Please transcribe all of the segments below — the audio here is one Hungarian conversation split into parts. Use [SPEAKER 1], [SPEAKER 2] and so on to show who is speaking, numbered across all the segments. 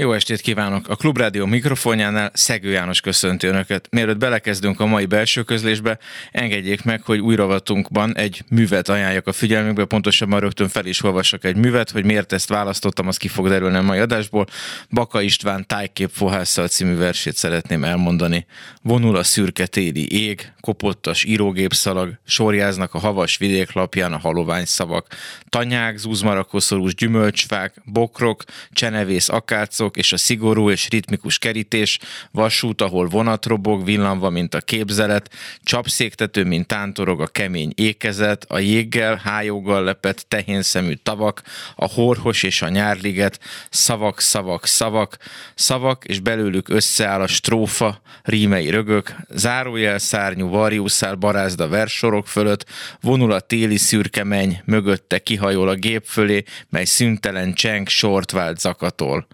[SPEAKER 1] jó estét kívánok! A Klubrádió mikrofonjánál Szegő János köszönti Önöket. Mielőtt belekezdünk a mai belső közlésbe, engedjék meg, hogy újravatunkban egy művet ajánljak a figyelmükbe, pontosabban rögtön fel is olvasok egy művet, hogy miért ezt választottam, az ki fog derülni a mai adásból. Baka István Tájkép Fohásszal című versét szeretném elmondani. Vonul a szürke téli ég, kopottas írógépszalag, sorjáznak a havas vidéklapján a halovány szavak. Tanyák, zúzmarakoszorús gyümölcsfák, bokrok, csenevész akácok, vonalak és a szigorú és ritmikus kerítés, vasút, ahol vonat robog, villanva, mint a képzelet, csapszéktető, mint tántorog a kemény ékezet, a jéggel, hájoggal lepett tehénszemű tavak, a horhos és a nyárliget, szavak, szavak, szavak, szavak, és belőlük összeáll a strófa, rímei rögök, zárójel szárnyú varjúszál barázda versorok fölött, vonul a téli szürke menny, mögötte kihajol a gép fölé, mely szüntelen cseng sort vált zakatol.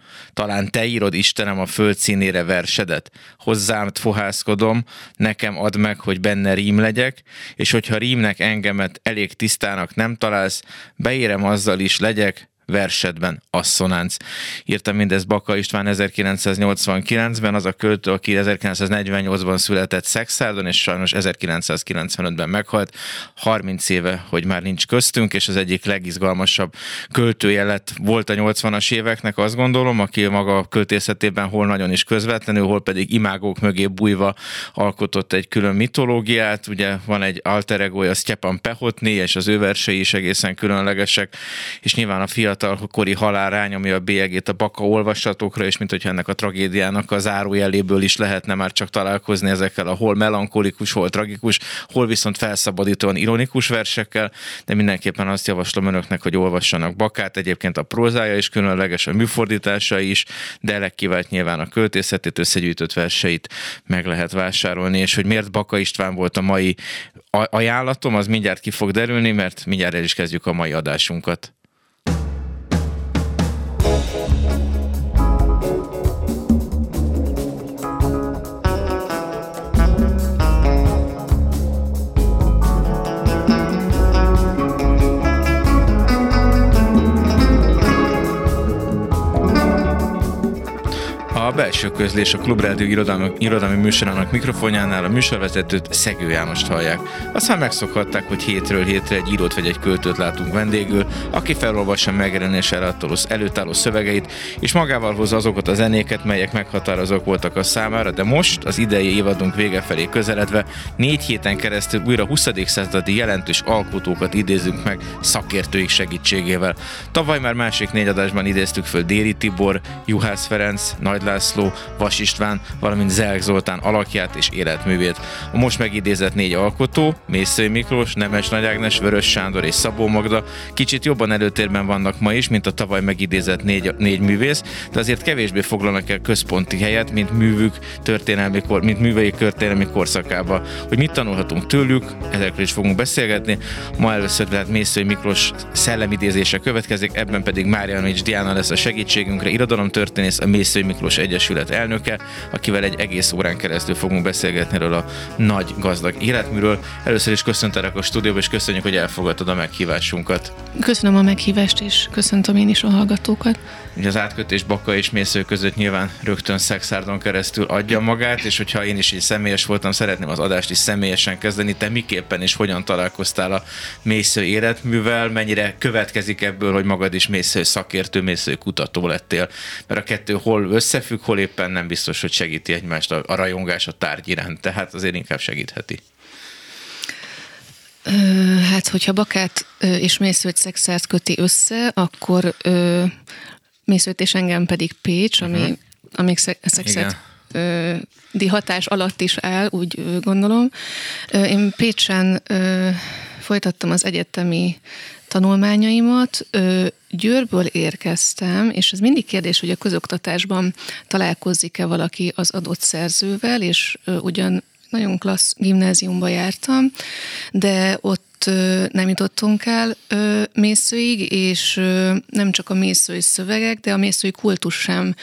[SPEAKER 1] Talán te írod, Istenem, a föld színére versedet. Hozzám fohászkodom, nekem add meg, hogy benne rím legyek, és hogyha rímnek engemet elég tisztának nem találsz, beérem azzal is legyek, versedben asszonánc. Írta mindezt Baka István 1989-ben, az a költő, aki 1948-ban született Szexárdon, és sajnos 1995-ben meghalt. 30 éve, hogy már nincs köztünk, és az egyik legizgalmasabb költője lett volt a 80-as éveknek, azt gondolom, aki maga költészetében hol nagyon is közvetlenül, hol pedig imágók mögé bújva alkotott egy külön mitológiát. Ugye van egy alter egója, Stepan Pehotni, és az ő versei is egészen különlegesek, és nyilván a fiatal fiatalkori halál ami a bélyegét a baka olvasatokra, és mint hogyha ennek a tragédiának az zárójeléből is lehetne már csak találkozni ezekkel a hol melankolikus, hol tragikus, hol viszont felszabadítóan ironikus versekkel, de mindenképpen azt javaslom önöknek, hogy olvassanak Bakát, egyébként a prózája is különleges, a műfordítása is, de legkivált nyilván a költészetét, összegyűjtött verseit meg lehet vásárolni, és hogy miért Baka István volt a mai ajánlatom, az mindjárt ki fog derülni, mert mindjárt el is kezdjük a mai adásunkat. thank you belső közlés a Klubrádió irodalmi, irodalmi műsorának mikrofonjánál a műsorvezetőt Szegő Jánost hallják. Aztán megszokhatták, hogy hétről hétre egy írót vagy egy költőt látunk vendégül, aki felolvassa megjelenés előtt álló szövegeit, és magával hozza azokat a zenéket, melyek meghatározók voltak a számára, de most az idei évadunk vége felé közeledve négy héten keresztül újra 20. századi jelentős alkotókat idézünk meg szakértőik segítségével. Tavaly már másik négy adásban idéztük föl Déri Tibor, Juhász Ferenc, Nagy László, Vas István, valamint Zelk Zoltán alakját és életművét. A most megidézett négy alkotó, Mészői Miklós, Nemes Nagy Ágnes, Vörös Sándor és Szabó Magda kicsit jobban előtérben vannak ma is, mint a tavaly megidézett négy, négy művész, de azért kevésbé foglalnak el központi helyet, mint művük történelmi kor, mint művei történelmi korszakába. Hogy mit tanulhatunk tőlük, ezekről is fogunk beszélgetni. Ma először tehát Mészői Miklós szellemidézése következik, ebben pedig Márianovics Diana lesz a segítségünkre, irodalomtörténész, a Mészői Miklós Egyesület elnöke, akivel egy egész órán keresztül fogunk beszélgetni erről a nagy, gazdag életműről. Először is köszöntelek a stúdióba, és köszönjük, hogy elfogadtad a meghívásunkat.
[SPEAKER 2] Köszönöm a meghívást, és köszöntöm én is a hallgatókat.
[SPEAKER 1] Ugye az átkötés Baka és Mésző között nyilván rögtön Szexárdon keresztül adja magát, és hogyha én is így személyes voltam, szeretném az adást is személyesen kezdeni. Te miképpen és hogyan találkoztál a Mésző életművel, mennyire következik ebből, hogy magad is Mésző szakértő, Mésző kutató lettél? Mert a kettő hol összefügg, hol éppen nem biztos, hogy segíti egymást a, rajongás a tárgy iránt, tehát azért inkább segítheti.
[SPEAKER 2] Hát, hogyha Bakát és Mészőt Szexárt köti össze, akkor Mészőt és engem pedig Pécs, ami, uh-huh. amíg Szexárt di hatás alatt is áll, úgy gondolom. Én Pécsen folytattam az egyetemi tanulmányaimat. Győrből érkeztem, és ez mindig kérdés, hogy a közoktatásban találkozik-e valaki az adott szerzővel, és ugyan nagyon klassz gimnáziumba jártam, de ott nem jutottunk el mészőig, és nem csak a mészői szövegek, de a mészői kultus sem,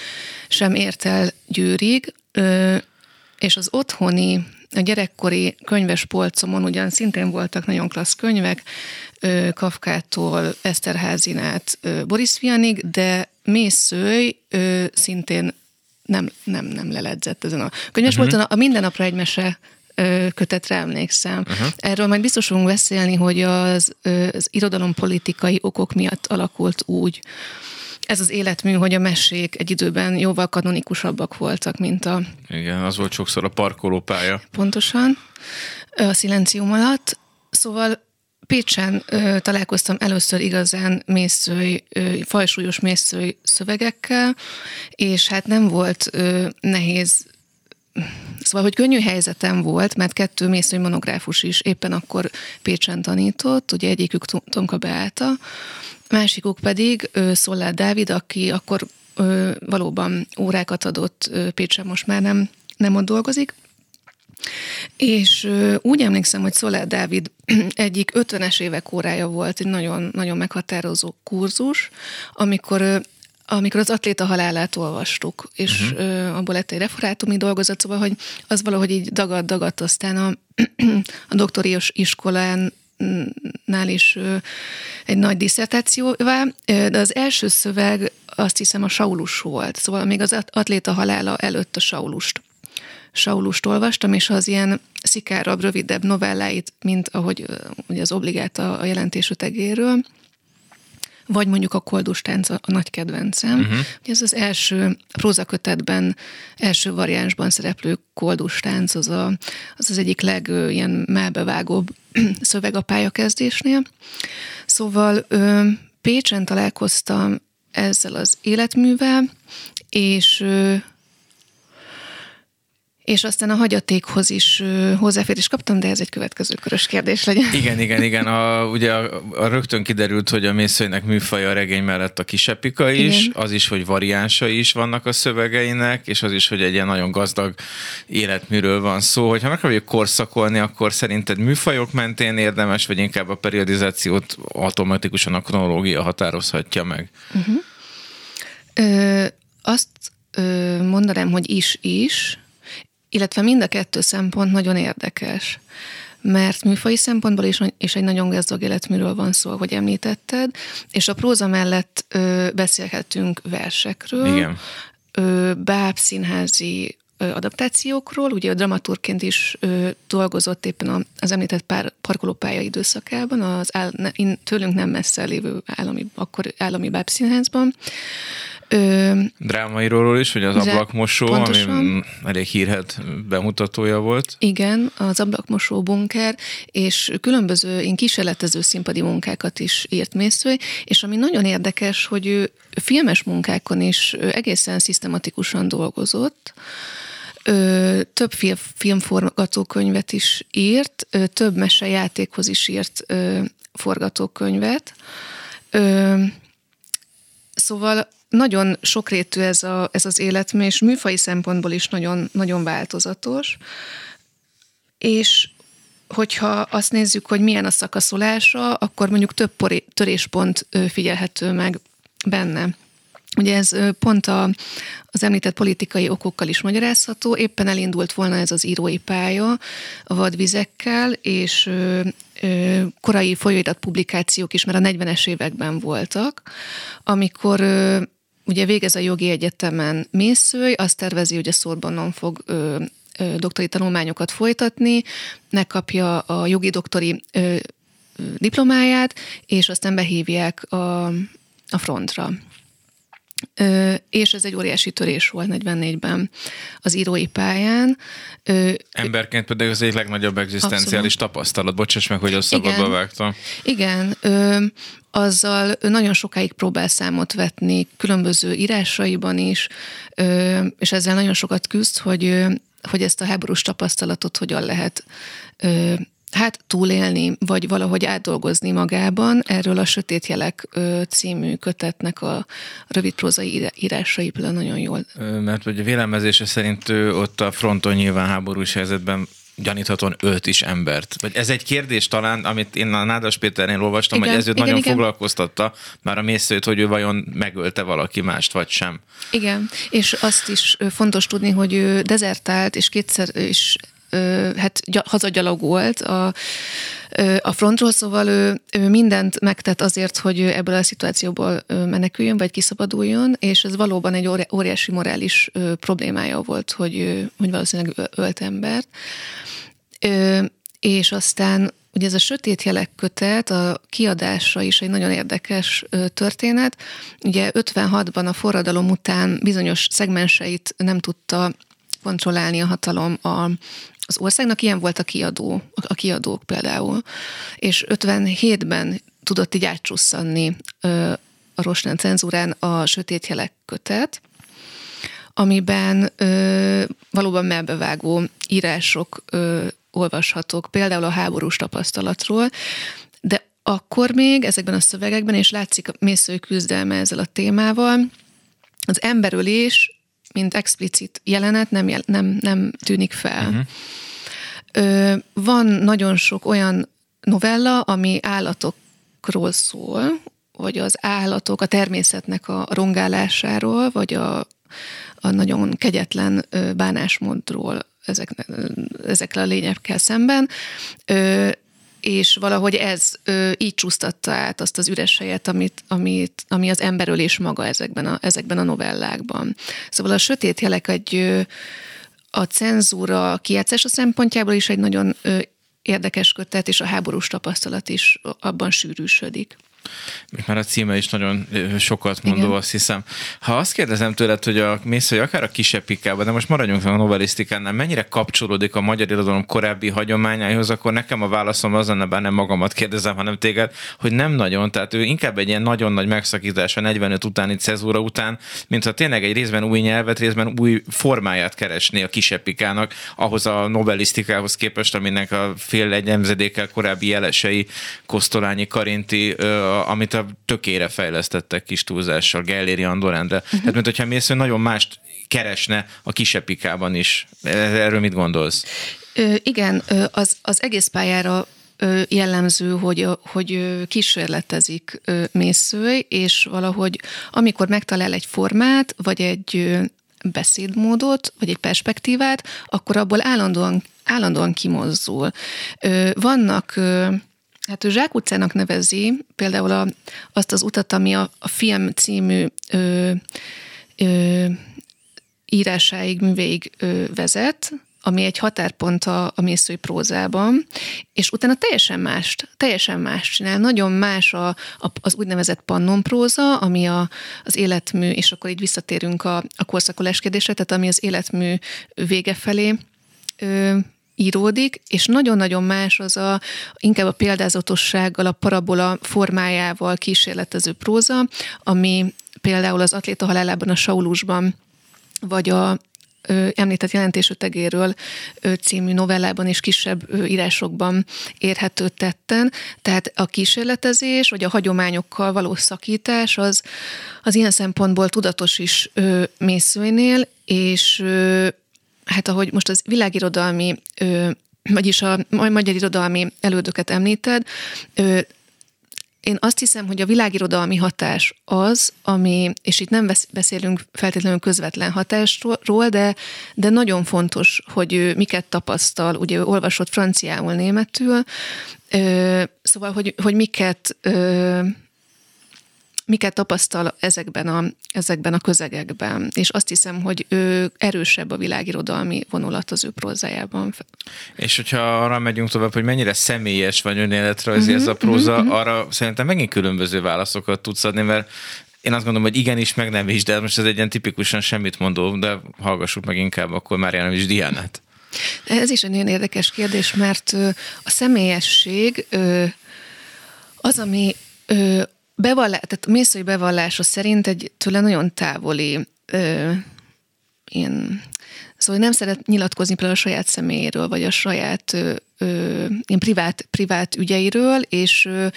[SPEAKER 2] sem ért el Győrig. és az otthoni, a gyerekkori könyves polcomon ugyan szintén voltak nagyon klassz könyvek, Kafkától Eszterházinát Boris Vianig, de Mészőj szintén nem, nem, nem leledzett ezen a könyves uh-huh. polcon. A minden napra egy mese kötetre emlékszem. Uh-huh. Erről majd biztos fogunk beszélni, hogy az, az irodalompolitikai okok miatt alakult úgy, ez az életmű, hogy a mesék egy időben jóval kanonikusabbak voltak, mint a...
[SPEAKER 1] Igen, az volt sokszor a parkolópálya.
[SPEAKER 2] Pontosan, a szilencium alatt. Szóval Pécsen ö, találkoztam először igazán mészői, ö, fajsúlyos mészői szövegekkel, és hát nem volt ö, nehéz Szóval, hogy könnyű helyzetem volt, mert kettő mészői monográfus is éppen akkor Pécsen tanított, ugye egyikük Tomka Beáta, másikuk pedig Szollár Dávid, aki akkor ö, valóban órákat adott ö, Pécsen, most már nem, nem ott dolgozik, és ö, úgy emlékszem, hogy Szollár Dávid egyik 50-es évek órája volt, egy nagyon, nagyon meghatározó kurzus, amikor amikor az atléta halálát olvastuk, és uh-huh. ö, abból lett egy referátumi dolgozat, szóval, hogy az valahogy így dagadt-dagadt, aztán a, a doktorios iskolán nál is egy nagy diszertációvá, de az első szöveg azt hiszem a Saulus volt, szóval még az atléta halála előtt a Saulust. Saulust olvastam, és az ilyen szikárabb, rövidebb novelláit, mint ahogy ugye az obligát a, a jelentés ötegéről, vagy mondjuk a koldustánc a, a nagy kedvencem. Uh-huh. Ez az első prózakötetben, első variánsban szereplő koldustánc, az, a, az az egyik leg ilyen melbevágóbb szöveg a pályakezdésnél. Szóval ö, Pécsen találkoztam ezzel az életművel, és és aztán a hagyatékhoz is hozzáférés kaptam, de ez egy következő körös kérdés legyen.
[SPEAKER 1] Igen, igen, igen. A, ugye a, a rögtön kiderült, hogy a mészőinek műfaja a regény mellett a kisepika is, igen. az is, hogy variánsai is vannak a szövegeinek, és az is, hogy egy ilyen nagyon gazdag életműről van szó. Hogyha meg akarjuk korszakolni, akkor szerinted műfajok mentén érdemes, vagy inkább a periodizációt automatikusan a kronológia határozhatja meg? Uh-huh.
[SPEAKER 2] Ö, azt ö, mondanám, hogy is-is, illetve mind a kettő szempont nagyon érdekes mert műfai szempontból is, és egy nagyon gazdag életműről van szó, hogy említetted, és a próza mellett ö, beszélhetünk versekről,
[SPEAKER 1] Igen.
[SPEAKER 2] Ö, báb színházi adaptációkról, ugye a dramaturként is ö, dolgozott éppen az említett pár parkolópálya időszakában, az áll, ne, tőlünk nem messze lévő állami, akkor állami bábszínházban.
[SPEAKER 1] Ö, Drámairól is, hogy az ablakmosó, pontosan. ami elég hírhet bemutatója volt.
[SPEAKER 2] Igen, az ablakmosó bunker, és különböző én kísérletező színpadi munkákat is írt Mészői, és ami nagyon érdekes, hogy ő filmes munkákon is egészen szisztematikusan dolgozott, Ö, több film, filmforgatókönyvet is írt, ö, több mesejátékhoz is írt ö, forgatókönyvet. Ö, szóval nagyon sokrétű ez, a, ez az életmű, és műfai szempontból is nagyon, nagyon változatos. És hogyha azt nézzük, hogy milyen a szakaszolása, akkor mondjuk több töréspont figyelhető meg benne. Ugye ez pont a, az említett politikai okokkal is magyarázható. Éppen elindult volna ez az írói pálya a vadvizekkel, és korai folyóirat publikációk is már a 40-es években voltak, amikor ugye végez a jogi egyetemen Mészőj, azt tervezi, hogy a Szorbonon fog ö, ö, doktori tanulmányokat folytatni, megkapja a jogi doktori ö, diplomáját, és aztán behívják a, a frontra. Ö, és ez egy óriási törés volt 44-ben az írói pályán.
[SPEAKER 1] Ö, Emberként pedig az egy legnagyobb egzisztenciális tapasztalat. Bocsáss meg, hogy a szabadba vágtam.
[SPEAKER 2] Igen, ö, azzal nagyon sokáig próbál számot vetni, különböző írásaiban is, és ezzel nagyon sokat küzd, hogy, hogy ezt a háborús tapasztalatot hogyan lehet hát túlélni, vagy valahogy átdolgozni magában. Erről a Sötét Jelek című kötetnek a rövid prózai írásai például nagyon jól.
[SPEAKER 1] Mert hogy a vélemezése szerint ő ott a fronton nyilván háborús helyzetben gyaníthatóan ölt is embert. Vagy ez egy kérdés talán, amit én a Nádas Péternél olvastam, igen, hogy ez őt igen, nagyon igen. foglalkoztatta, már a mészőt, hogy ő vajon megölte valaki mást, vagy sem.
[SPEAKER 2] Igen, és azt is fontos tudni, hogy ő dezertált, és kétszer is hát hazagyalogolt a, a frontról, szóval ő, ő mindent megtett azért, hogy ebből a szituációból meneküljön, vagy kiszabaduljon, és ez valóban egy óriási morális problémája volt, hogy, hogy valószínűleg ölt embert. És aztán Ugye ez a Sötét Jelek kötet, a kiadása is egy nagyon érdekes történet. Ugye 56-ban a forradalom után bizonyos szegmenseit nem tudta kontrollálni a hatalom a, az országnak, ilyen volt a kiadó, a kiadók például. És 57-ben tudott így átcsusszanni a Rosnán cenzúrán a Sötét Jelek kötet, amiben ö, valóban melbevágó írások ö, olvashatók, például a háborús tapasztalatról, de akkor még ezekben a szövegekben, és látszik a mészői küzdelme ezzel a témával, az emberölés, mint explicit jelenet nem, nem, nem tűnik fel. Uh-huh. Ö, van nagyon sok olyan novella, ami állatokról szól, vagy az állatok, a természetnek a rongálásáról, vagy a, a nagyon kegyetlen bánásmódról ezek, ezekkel a lényekkel szemben, ö, és valahogy ez ö, így csúsztatta át azt az üres helyet, amit, amit, ami az emberölés maga ezekben a, ezekben a novellákban. Szóval a sötét jelek egy ö, a cenzúra kijátszása szempontjából is egy nagyon ö, érdekes kötet, és a háborús tapasztalat is abban sűrűsödik.
[SPEAKER 1] Már a címe is nagyon sokat mondó, Igen. azt hiszem. Ha azt kérdezem tőled, hogy a mész, hogy akár a kisebb pikában, de most maradjunk a novelisztikánál, mennyire kapcsolódik a magyar irodalom korábbi hagyományaihoz, akkor nekem a válaszom az lenne, bár nem magamat kérdezem, hanem téged, hogy nem nagyon. Tehát ő inkább egy ilyen nagyon nagy megszakítás a 45 utáni cezúra után, mintha tényleg egy részben új nyelvet, részben új formáját keresni a kisebb pikának, ahhoz a novelisztikához képest, aminek a fél egy nemzedékkel korábbi jelesei, Kosztolányi, Karinti, amit a tökére fejlesztettek kis túlzással, Gelléri Andorán, uh-huh. hát mint hogyha mész, nagyon mást keresne a kisepikában is. Erről mit gondolsz?
[SPEAKER 2] Ö, igen, az, az egész pályára jellemző, hogy, hogy kísérletezik mészőj, és valahogy amikor megtalál egy formát, vagy egy beszédmódot, vagy egy perspektívát, akkor abból állandóan, állandóan kimozdul. Vannak Hát ő Zsák nevezi például a, azt az utat, ami a, a film című ö, ö, írásáig, művéig ö, vezet, ami egy határpont a, a mészői prózában, és utána teljesen mást, teljesen más csinál. Nagyon más a, a, az úgynevezett pannon próza, ami a, az életmű, és akkor így visszatérünk a, a korszakolás kérdésre, tehát ami az életmű vége felé ö, íródik, és nagyon-nagyon más az a inkább a példázatossággal, a parabola formájával kísérletező próza, ami például az atléta halálában a Saulusban, vagy a említett jelentésötegéről című novellában és kisebb írásokban érhető tetten. Tehát a kísérletezés, vagy a hagyományokkal való szakítás az, az ilyen szempontból tudatos is mészőnél, és hát ahogy most az világirodalmi, vagyis a magyar irodalmi elődöket említed, én azt hiszem, hogy a világirodalmi hatás az, ami, és itt nem beszélünk feltétlenül közvetlen hatásról, de, de nagyon fontos, hogy ő miket tapasztal, ugye ő olvasott franciául, németül, ö, szóval, hogy, hogy miket ö, miket tapasztal ezekben a, ezekben a közegekben. És azt hiszem, hogy ő erősebb a világirodalmi vonulat az ő prózájában.
[SPEAKER 1] És hogyha arra megyünk tovább, hogy mennyire személyes vagy önéletrajzi uh-huh, ez a próza, uh-huh. arra szerintem megint különböző válaszokat tudsz adni, mert én azt gondolom, hogy igenis, meg nem is, de most ez egy ilyen tipikusan semmit mondó, de hallgassuk meg inkább akkor már nem is Diánát.
[SPEAKER 2] Ez is egy nagyon érdekes kérdés, mert a személyesség az, ami bevallás, tehát Mészői bevallása szerint egy tőle nagyon távoli ö, ilyen, szóval nem szeret nyilatkozni például a saját személyéről, vagy a saját ö, ö, ilyen privát, privát ügyeiről, és ö,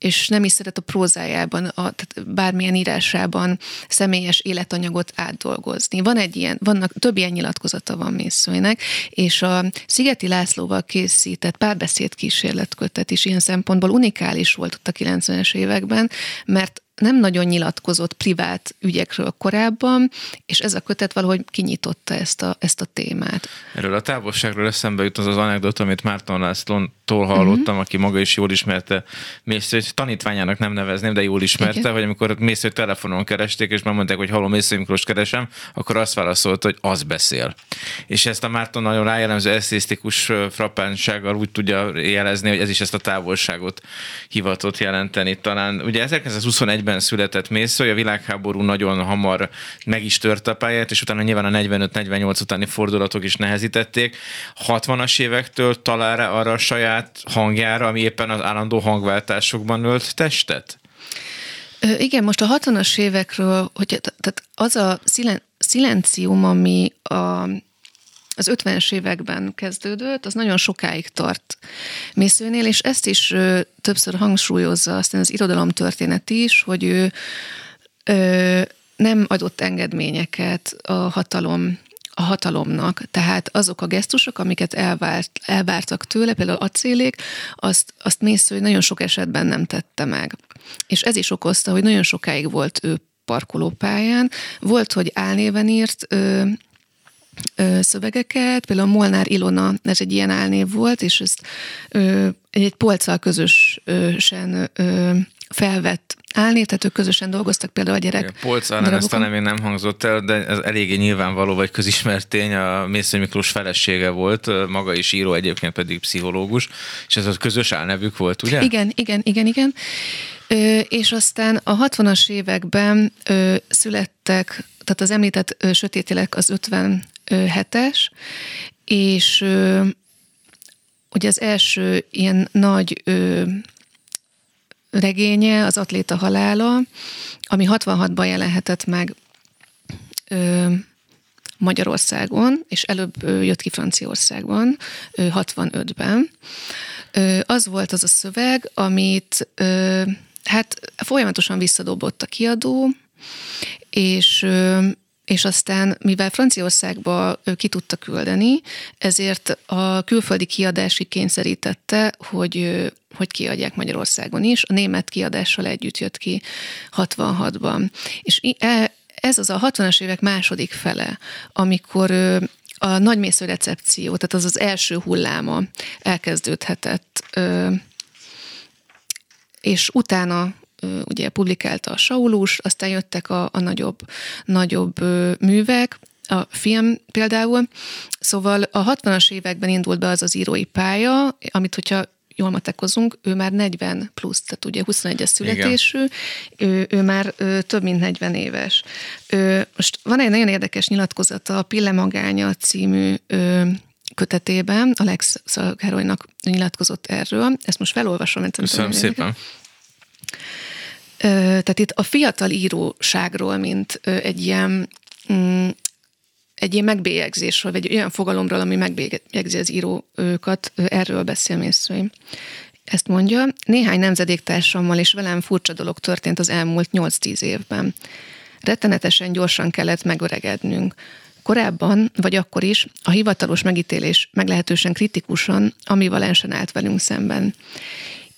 [SPEAKER 2] és nem is szeret a prózájában, a, tehát bármilyen írásában személyes életanyagot átdolgozni. Van egy ilyen, vannak, több ilyen nyilatkozata van Mészőnek, és a Szigeti Lászlóval készített párbeszéd kísérletkötet is ilyen szempontból unikális volt ott a 90-es években, mert nem nagyon nyilatkozott privát ügyekről korábban, és ez a kötet valahogy kinyitotta ezt a, ezt a témát.
[SPEAKER 1] Erről a távolságról eszembe jut az az anekdot, amit Márton Lászlóntól hallottam, uh-huh. aki maga is jól ismerte Mészőt, tanítványának nem nevezném, de jól ismerte, Igen. hogy amikor Mészőt telefonon keresték, és már mondták, hogy hallom, Mésző Miklós keresem, akkor azt válaszolt, hogy az beszél. És ezt a Márton nagyon rájellemző eszésztikus frappánsággal úgy tudja jelezni, hogy ez is ezt a távolságot hivatott jelenteni. Talán ugye 1921-ben 41-ben született Mésző, a világháború nagyon hamar meg is tört a pályát, és utána nyilván a 45-48 utáni fordulatok is nehezítették. 60-as évektől talál rá arra a saját hangjára, ami éppen az állandó hangváltásokban ölt testet?
[SPEAKER 2] Igen, most a 60-as évekről, hogy tehát az a szilencium, ami a az 50-es években kezdődött, az nagyon sokáig tart Mészőnél, és ezt is ö, többször hangsúlyozza aztán az irodalomtörténet is, hogy ő ö, nem adott engedményeket a hatalom a hatalomnak. Tehát azok a gesztusok, amiket elvárt, elvártak tőle, például acélék, azt, azt Mésző nagyon sok esetben nem tette meg. És ez is okozta, hogy nagyon sokáig volt ő parkolópályán. Volt, hogy álnéven írt ö, szövegeket, például Molnár Ilona, ez egy ilyen álnév volt, és ezt ö, egy polccal közösen ö, felvett állni, tehát ők közösen dolgoztak például a gyerek.
[SPEAKER 1] A polc állam ezt talán még nem hangzott el, de ez eléggé nyilvánvaló, vagy közismert tény, a Mésző Miklós felesége volt, maga is író, egyébként pedig pszichológus, és ez a közös álnevük volt, ugye?
[SPEAKER 2] Igen, igen, igen, igen. Ö, és aztán a 60-as években ö, születtek, tehát az említett ö, sötétélek az 50 hetes, és ugye az első ilyen nagy regénye, az Atléta halála, ami 66-ban jelenhetett meg Magyarországon, és előbb jött ki Franciaországban, 65-ben. Az volt az a szöveg, amit hát folyamatosan visszadobott a kiadó, és és aztán, mivel Franciaországba ki tudta küldeni, ezért a külföldi kiadási kényszerítette, hogy, hogy kiadják Magyarországon is. A német kiadással együtt jött ki 66-ban. És e, ez az a 60-as évek második fele, amikor a nagymésző recepció, tehát az az első hulláma elkezdődhetett, és utána ugye publikálta a Saulus, aztán jöttek a, a nagyobb, nagyobb művek, a film például. Szóval a 60-as években indult be az az írói pálya, amit hogyha jól matekozunk, ő már 40 plusz, tehát ugye 21-es születésű, ő, ő már ő, több mint 40 éves. Ő, most van egy nagyon érdekes nyilatkozata a Pille Magánya című ő, kötetében, Alex Szalkárolynak nyilatkozott erről. Ezt most felolvasom.
[SPEAKER 1] Köszönöm szépen. Érdekes.
[SPEAKER 2] Tehát itt a fiatal íróságról, mint egy ilyen mm, egy ilyen megbélyegzésről, vagy egy olyan fogalomról, ami megbélyegzi az írókat, erről beszél Mészői. Ezt mondja, néhány nemzedéktársammal és velem furcsa dolog történt az elmúlt 8-10 évben. Rettenetesen gyorsan kellett megöregednünk. Korábban, vagy akkor is, a hivatalos megítélés meglehetősen kritikusan, amivalensen állt velünk szemben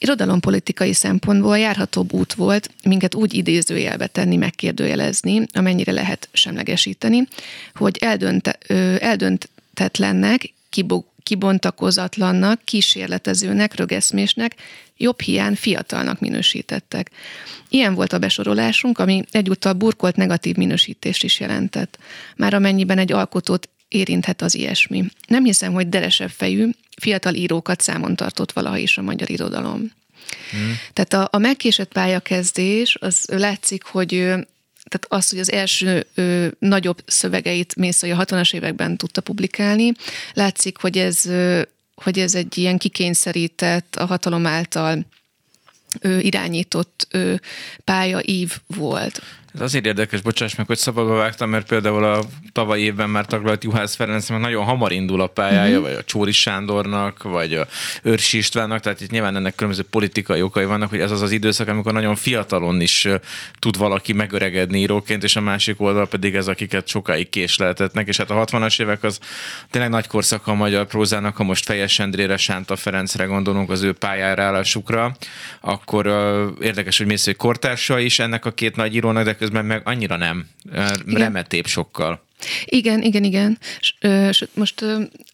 [SPEAKER 2] irodalompolitikai szempontból járhatóbb út volt minket úgy idézőjelbe tenni, megkérdőjelezni, amennyire lehet semlegesíteni, hogy eldönte, ö, eldöntetlennek, kibontakozatlannak, kísérletezőnek, rögeszmésnek, jobb hiány fiatalnak minősítettek. Ilyen volt a besorolásunk, ami egyúttal burkolt negatív minősítést is jelentett. Már amennyiben egy alkotót érinthet az ilyesmi. Nem hiszem, hogy deresebb fejű, fiatal írókat számon tartott valaha is a magyar irodalom. Hmm. Tehát a, a megkésett pályakezdés, az látszik, hogy tehát az, hogy az első ö, nagyobb szövegeit Mészai a 60-as években tudta publikálni, látszik, hogy ez, ö, hogy ez egy ilyen kikényszerített, a hatalom által ö, irányított ö, pályaív volt.
[SPEAKER 1] Ez azért érdekes, bocsáss meg, hogy szabadba vágtam, mert például a tavaly évben már taglalt Juhász Ferenc nagyon hamar indul a pályája, uh-huh. vagy a Csóri Sándornak, vagy a Őrsi Istvánnak, tehát itt nyilván ennek különböző politikai okai vannak, hogy ez az az időszak, amikor nagyon fiatalon is tud valaki megöregedni íróként, és a másik oldal pedig ez, akiket sokáig késleltetnek, és hát a 60-as évek az tényleg nagy korszak a magyar prózának, ha most Fejes Endrére, Sánta Ferencre gondolunk az ő pályára állásukra, akkor uh, érdekes, hogy mész, hogy kortársa is ennek a két nagy írónak, de közben meg annyira nem. Remetébb sokkal.
[SPEAKER 2] Igen, igen, igen. És, most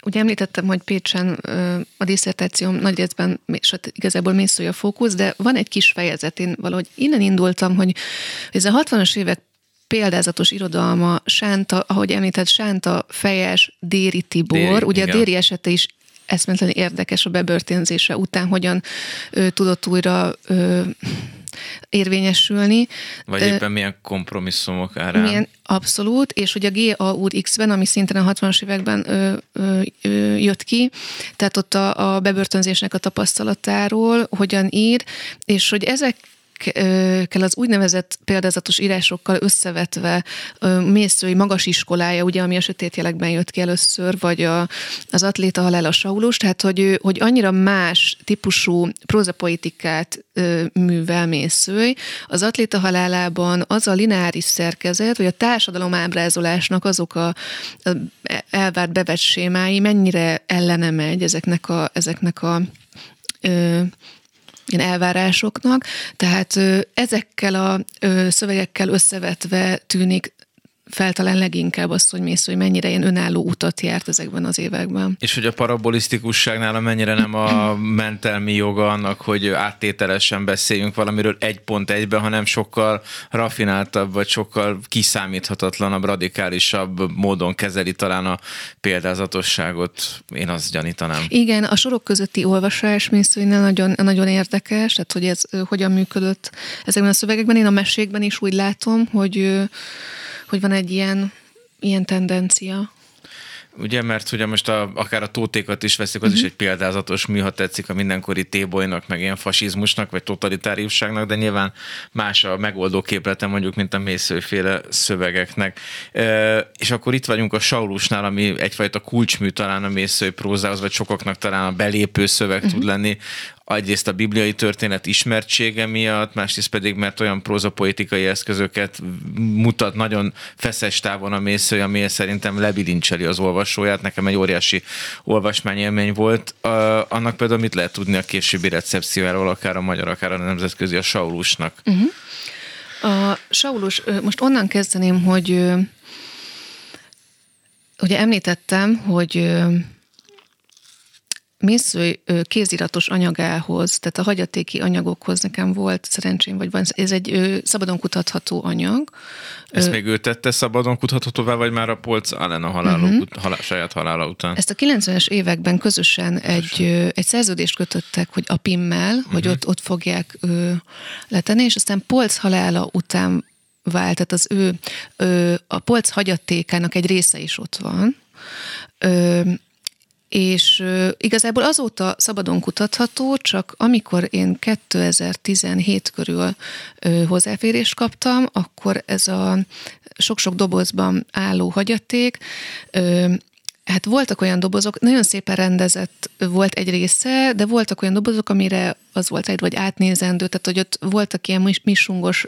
[SPEAKER 2] ugye említettem, hogy Pécsen a diszertációm nagy részben, és hát igazából mészői a fókusz, de van egy kis fejezet, én valahogy innen indultam, hogy ez a 60-as évek példázatos irodalma, Sánta, ahogy említett, Sánta, Fejes, Déri Tibor, Déri, ugye igen. a Déri esete is eszméletlenül érdekes a bebörtönzése után, hogyan ő, tudott újra ö, érvényesülni.
[SPEAKER 1] Vagy éppen milyen kompromisszumok árán. Milyen,
[SPEAKER 2] abszolút, és hogy a GA úr X-ben, ami szintén a 60-as években ö, ö, ö, jött ki, tehát ott a, a bebörtönzésnek a tapasztalatáról, hogyan ír, és hogy ezek ezekkel az úgynevezett példázatos írásokkal összevetve Mészői magas iskolája, ugye, ami a sötét jelekben jött ki először, vagy a, az atléta halál a Saulus, tehát hogy, hogy annyira más típusú prózapoetikát művel Mészői. Az atléta halálában az a lineáris szerkezet, vagy a társadalom ábrázolásnak azok a, a elvárt bevett sémái mennyire ellene megy ezeknek a, ezeknek a ö, ilyen elvárásoknak, tehát ezekkel a szövegekkel összevetve tűnik fel talán leginkább azt, hogy mész, hogy mennyire ilyen önálló utat járt ezekben az években.
[SPEAKER 1] És hogy a parabolisztikusságnál mennyire nem a mentelmi joga annak, hogy áttételesen beszéljünk valamiről egy pont egyben, hanem sokkal rafináltabb, vagy sokkal kiszámíthatatlanabb, radikálisabb módon kezeli talán a példázatosságot. Én azt gyanítanám.
[SPEAKER 2] Igen, a sorok közötti olvasás mészőinél nagyon, nagyon érdekes, tehát hogy ez hogyan működött ezekben a szövegekben. Én a mesékben is úgy látom, hogy hogy van egy ilyen, ilyen tendencia.
[SPEAKER 1] Ugye, mert ugye most a, akár a tótékat is veszik, az uh-huh. is mhm. egy példázatos mű, ha tetszik a mindenkori tébolynak, meg ilyen fasizmusnak, vagy totalitáriusságnak, de nyilván más a megoldó képlete mondjuk, mint a mészőféle szövegeknek. E, és akkor itt vagyunk a Saulusnál, ami egyfajta kulcsmű talán a mészői prózához, vagy sokaknak talán a belépő szöveg uh-huh. tud lenni, egyrészt a bibliai történet ismertsége miatt, másrészt pedig, mert olyan prózapoetikai eszközöket mutat nagyon feszes távon a mészője, ami szerintem lebilincseli az olvasóját. Nekem egy óriási olvasmányélmény volt. Annak például mit lehet tudni a későbbi recepciójáról, akár a magyar, akár a nemzetközi, a Saulusnak? Uh-huh.
[SPEAKER 2] A Saulus, most onnan kezdeném, hogy ugye említettem, hogy mésző kéziratos anyagához, tehát a hagyatéki anyagokhoz nekem volt szerencsém, vagy van, ez egy szabadon kutatható anyag.
[SPEAKER 1] Ezt még ő tette szabadon kutathatóvá, vagy már a Polc Allen a halála, uh-huh. halál, saját halála után?
[SPEAKER 2] Ezt a 90-es években közösen egy, egy szerződést kötöttek, hogy a PIM-mel, uh-huh. hogy ott, ott fogják ö, letenni, és aztán Polc halála után vált, tehát az ő, ö, a Polc hagyatékának egy része is ott van. Ö, és igazából azóta szabadon kutatható, csak amikor én 2017 körül hozzáférést kaptam, akkor ez a sok-sok dobozban álló hagyaték, Hát voltak olyan dobozok, nagyon szépen rendezett volt egy része, de voltak olyan dobozok, amire az volt egy vagy átnézendő, tehát hogy ott voltak ilyen misungos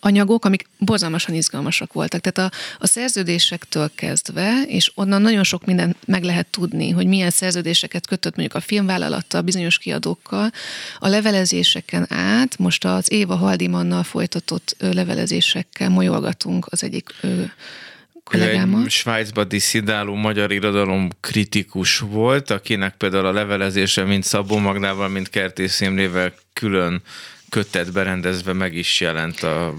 [SPEAKER 2] anyagok, amik borzalmasan izgalmasak voltak. Tehát a, a szerződésektől kezdve, és onnan nagyon sok mindent meg lehet tudni, hogy milyen szerződéseket kötött mondjuk a filmvállalattal, bizonyos kiadókkal, a levelezéseken át, most az Éva Haldimannal folytatott levelezésekkel molyolgatunk az egyik kollégámmal.
[SPEAKER 1] Egy Svájcba diszidáló magyar irodalom kritikus volt, akinek például a levelezése mind Szabó Magdával, mind Kertész Imrével külön kötet berendezve meg is jelent a,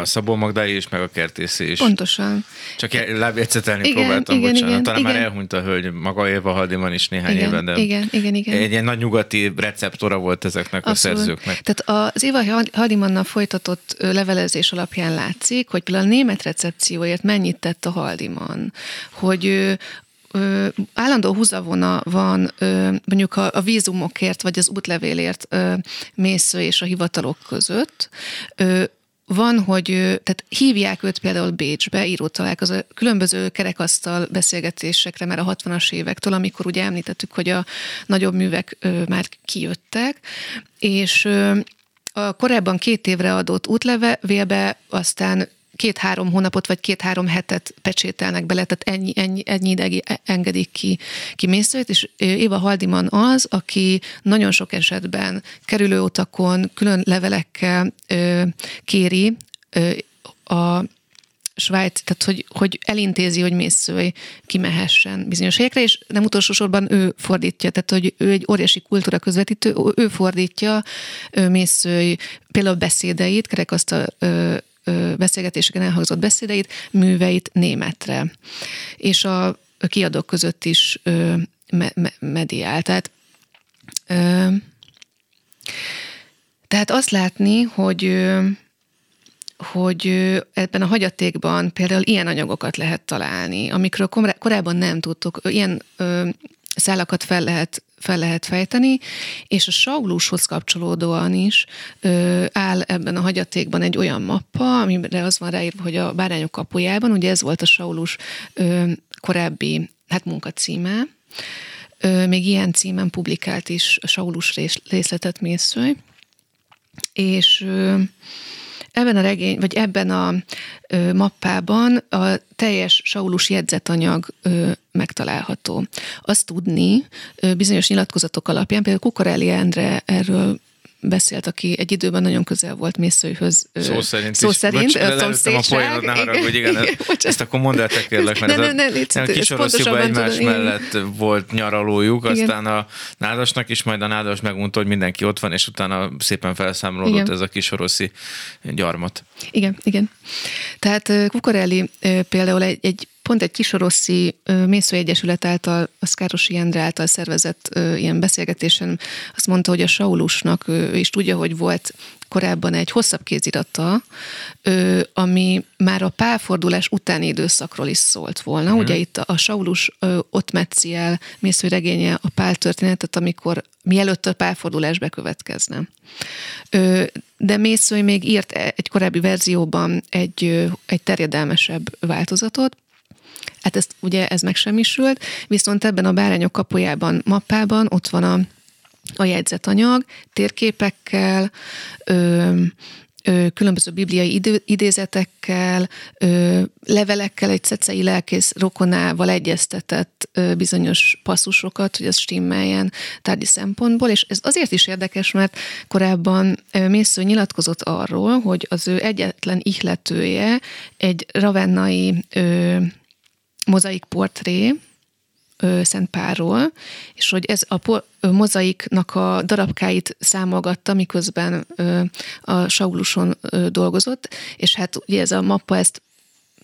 [SPEAKER 1] a Szabó Magdai is, meg a kertészi is.
[SPEAKER 2] Pontosan.
[SPEAKER 1] Csak lábjegyzetelni próbáltam,
[SPEAKER 2] igen,
[SPEAKER 1] bocsánat.
[SPEAKER 2] Igen,
[SPEAKER 1] Talán
[SPEAKER 2] igen.
[SPEAKER 1] már elhunyt a hölgy, maga Éva Haldiman is néhány
[SPEAKER 2] igen,
[SPEAKER 1] éve, de
[SPEAKER 2] igen, igen, igen.
[SPEAKER 1] egy ilyen nagy nyugati receptora volt ezeknek Abszolút. a szerzőknek.
[SPEAKER 2] Tehát az Éva Haldimannal folytatott levelezés alapján látszik, hogy például a német recepcióért mennyit tett a Haldiman, hogy ö, állandó húzavona van ö, mondjuk a, a vízumokért vagy az útlevélért ö, mésző és a hivatalok között. Ö, van, hogy tehát hívják őt például Bécsbe, író találkozó, különböző kerekasztal beszélgetésekre, mert a 60-as évektől, amikor ugye említettük, hogy a nagyobb művek már kijöttek, és a korábban két évre adott útlevélbe aztán két-három hónapot, vagy két-három hetet pecsételnek bele, tehát ennyi, ennyi, ennyi ideig engedik ki, ki mészőt, és Éva Haldiman az, aki nagyon sok esetben kerülőutakon, külön levelekkel ö, kéri ö, a Svájc, tehát hogy, hogy elintézi, hogy mészői kimehessen bizonyos helyekre, és nem utolsó sorban ő fordítja, tehát hogy ő egy óriási kultúra közvetítő, ő fordítja mészői például beszédeit, kerekasztal beszélgetéseken elhangzott beszédeit, műveit németre. És a kiadók között is me- me- mediál. Tehát, tehát azt látni, hogy hogy ebben a hagyatékban például ilyen anyagokat lehet találni, amikről korábban nem tudtuk. Ilyen szálakat fel lehet fel lehet fejteni, és a Saulushoz kapcsolódóan is ö, áll ebben a hagyatékban egy olyan mappa, amire az van ráírva, hogy a bárányok kapujában, ugye ez volt a Saulus ö, korábbi hát munkacíme, ö, még ilyen címen publikált is a Saulus részletet Mészői, és ö, Ebben a regény, vagy ebben a ö, mappában a teljes Saulus jegyzetanyag ö, megtalálható. Azt tudni ö, bizonyos nyilatkozatok alapján, például Kukorelli Endre erről beszélt, aki egy időben nagyon közel volt Mészőhöz.
[SPEAKER 1] Szó szerint
[SPEAKER 2] Szó
[SPEAKER 1] is.
[SPEAKER 2] szerint,
[SPEAKER 1] Bocs, a poénod, ne haragudj, igen, igen ezt akkor mondd el te kérlek, mert ne, ez ne, ne, a, a kis oroszjúban egymás tudom, mellett én. volt nyaralójuk, igen. aztán a nádasnak is, majd a nádas megmondta, hogy mindenki ott van, és utána szépen felszámolódott igen. ez a kis oroszi gyarmat.
[SPEAKER 2] Igen, igen. Tehát Kukorelli például egy, egy pont egy kisoroszi Mésző Egyesület által, a Szkárosi Endre által szervezett ilyen beszélgetésen azt mondta, hogy a Saulusnak ő is tudja, hogy volt korábban egy hosszabb kézirata, ami már a pálfordulás utáni időszakról is szólt volna. Mm. Ugye itt a Saulus ott metszi el Mésző regénye a pál történetet, amikor mielőtt a pálfordulás bekövetkezne. De Mésző még írt egy korábbi verzióban egy, egy terjedelmesebb változatot, Hát ezt ugye ez megsemmisült, viszont ebben a bárányok kapujában, mappában ott van a, a jegyzetanyag, térképekkel, ö, különböző bibliai idő, idézetekkel, ö, levelekkel, egy cecei lelkész rokonával egyeztetett ö, bizonyos passzusokat, hogy az stimmeljen tárgyi szempontból, és ez azért is érdekes, mert korábban Mésző nyilatkozott arról, hogy az ő egyetlen ihletője egy ravennai ö, mozaik portré Szent Párról, és hogy ez a mozaiknak a darabkáit számolgatta, miközben a Sauluson dolgozott, és hát ugye ez a mappa ezt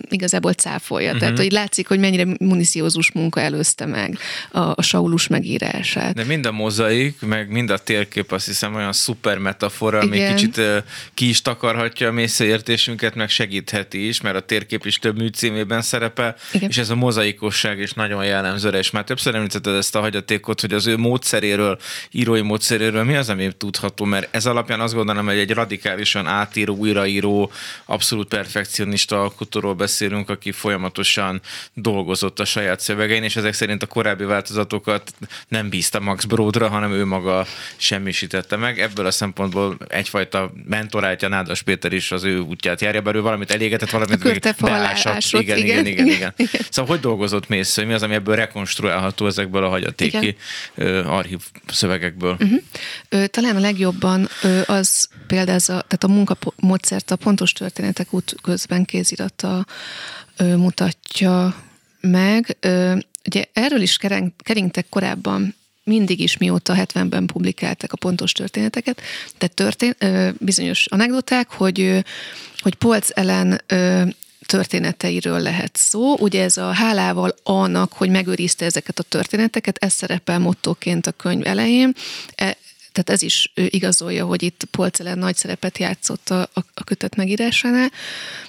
[SPEAKER 2] igazából cáfolja. Uh-huh. Tehát, hogy látszik, hogy mennyire municiózus munka előzte meg a, a Saulus megírását.
[SPEAKER 1] De mind a mozaik, meg mind a térkép azt hiszem olyan szuper metafora, ami Igen. kicsit uh, ki is takarhatja a mészőértésünket, meg segítheti is, mert a térkép is több műcímében szerepel, Igen. és ez a mozaikosság is nagyon jellemző, és már többször említetted ezt a hagyatékot, hogy az ő módszeréről, írói módszeréről mi az, ami tudható, mert ez alapján azt gondolom, hogy egy radikálisan átíró, újraíró, abszolút perfekcionista alkotóról beszélünk, aki folyamatosan dolgozott a saját szövegein, és ezek szerint a korábbi változatokat nem bízta Max Brodra, hanem ő maga semmisítette meg. Ebből a szempontból egyfajta mentorátja Nádas Péter is az ő útját járja, bár ő valamit elégetett, valamit beásott. Igen, igen, igen, igen, igen. Szóval hogy dolgozott mész, mi az, ami ebből rekonstruálható ezekből a hagyatéki igen. archív szövegekből?
[SPEAKER 2] Uh-huh. Talán a legjobban az példázza, tehát a munkamódszert a pontos történetek út közben kézirata ö, mutatja meg. Ö, ugye erről is kereng, keringtek korábban mindig is, mióta 70-ben publikáltak a pontos történeteket, de történ, ö, bizonyos anekdoták, hogy, hogy Polc ellen történeteiről lehet szó. Ugye ez a hálával annak, hogy megőrizte ezeket a történeteket, ez szerepel mottóként a könyv elején. Tehát ez is igazolja, hogy itt Polceler nagy szerepet játszott a, a kötet megírásánál,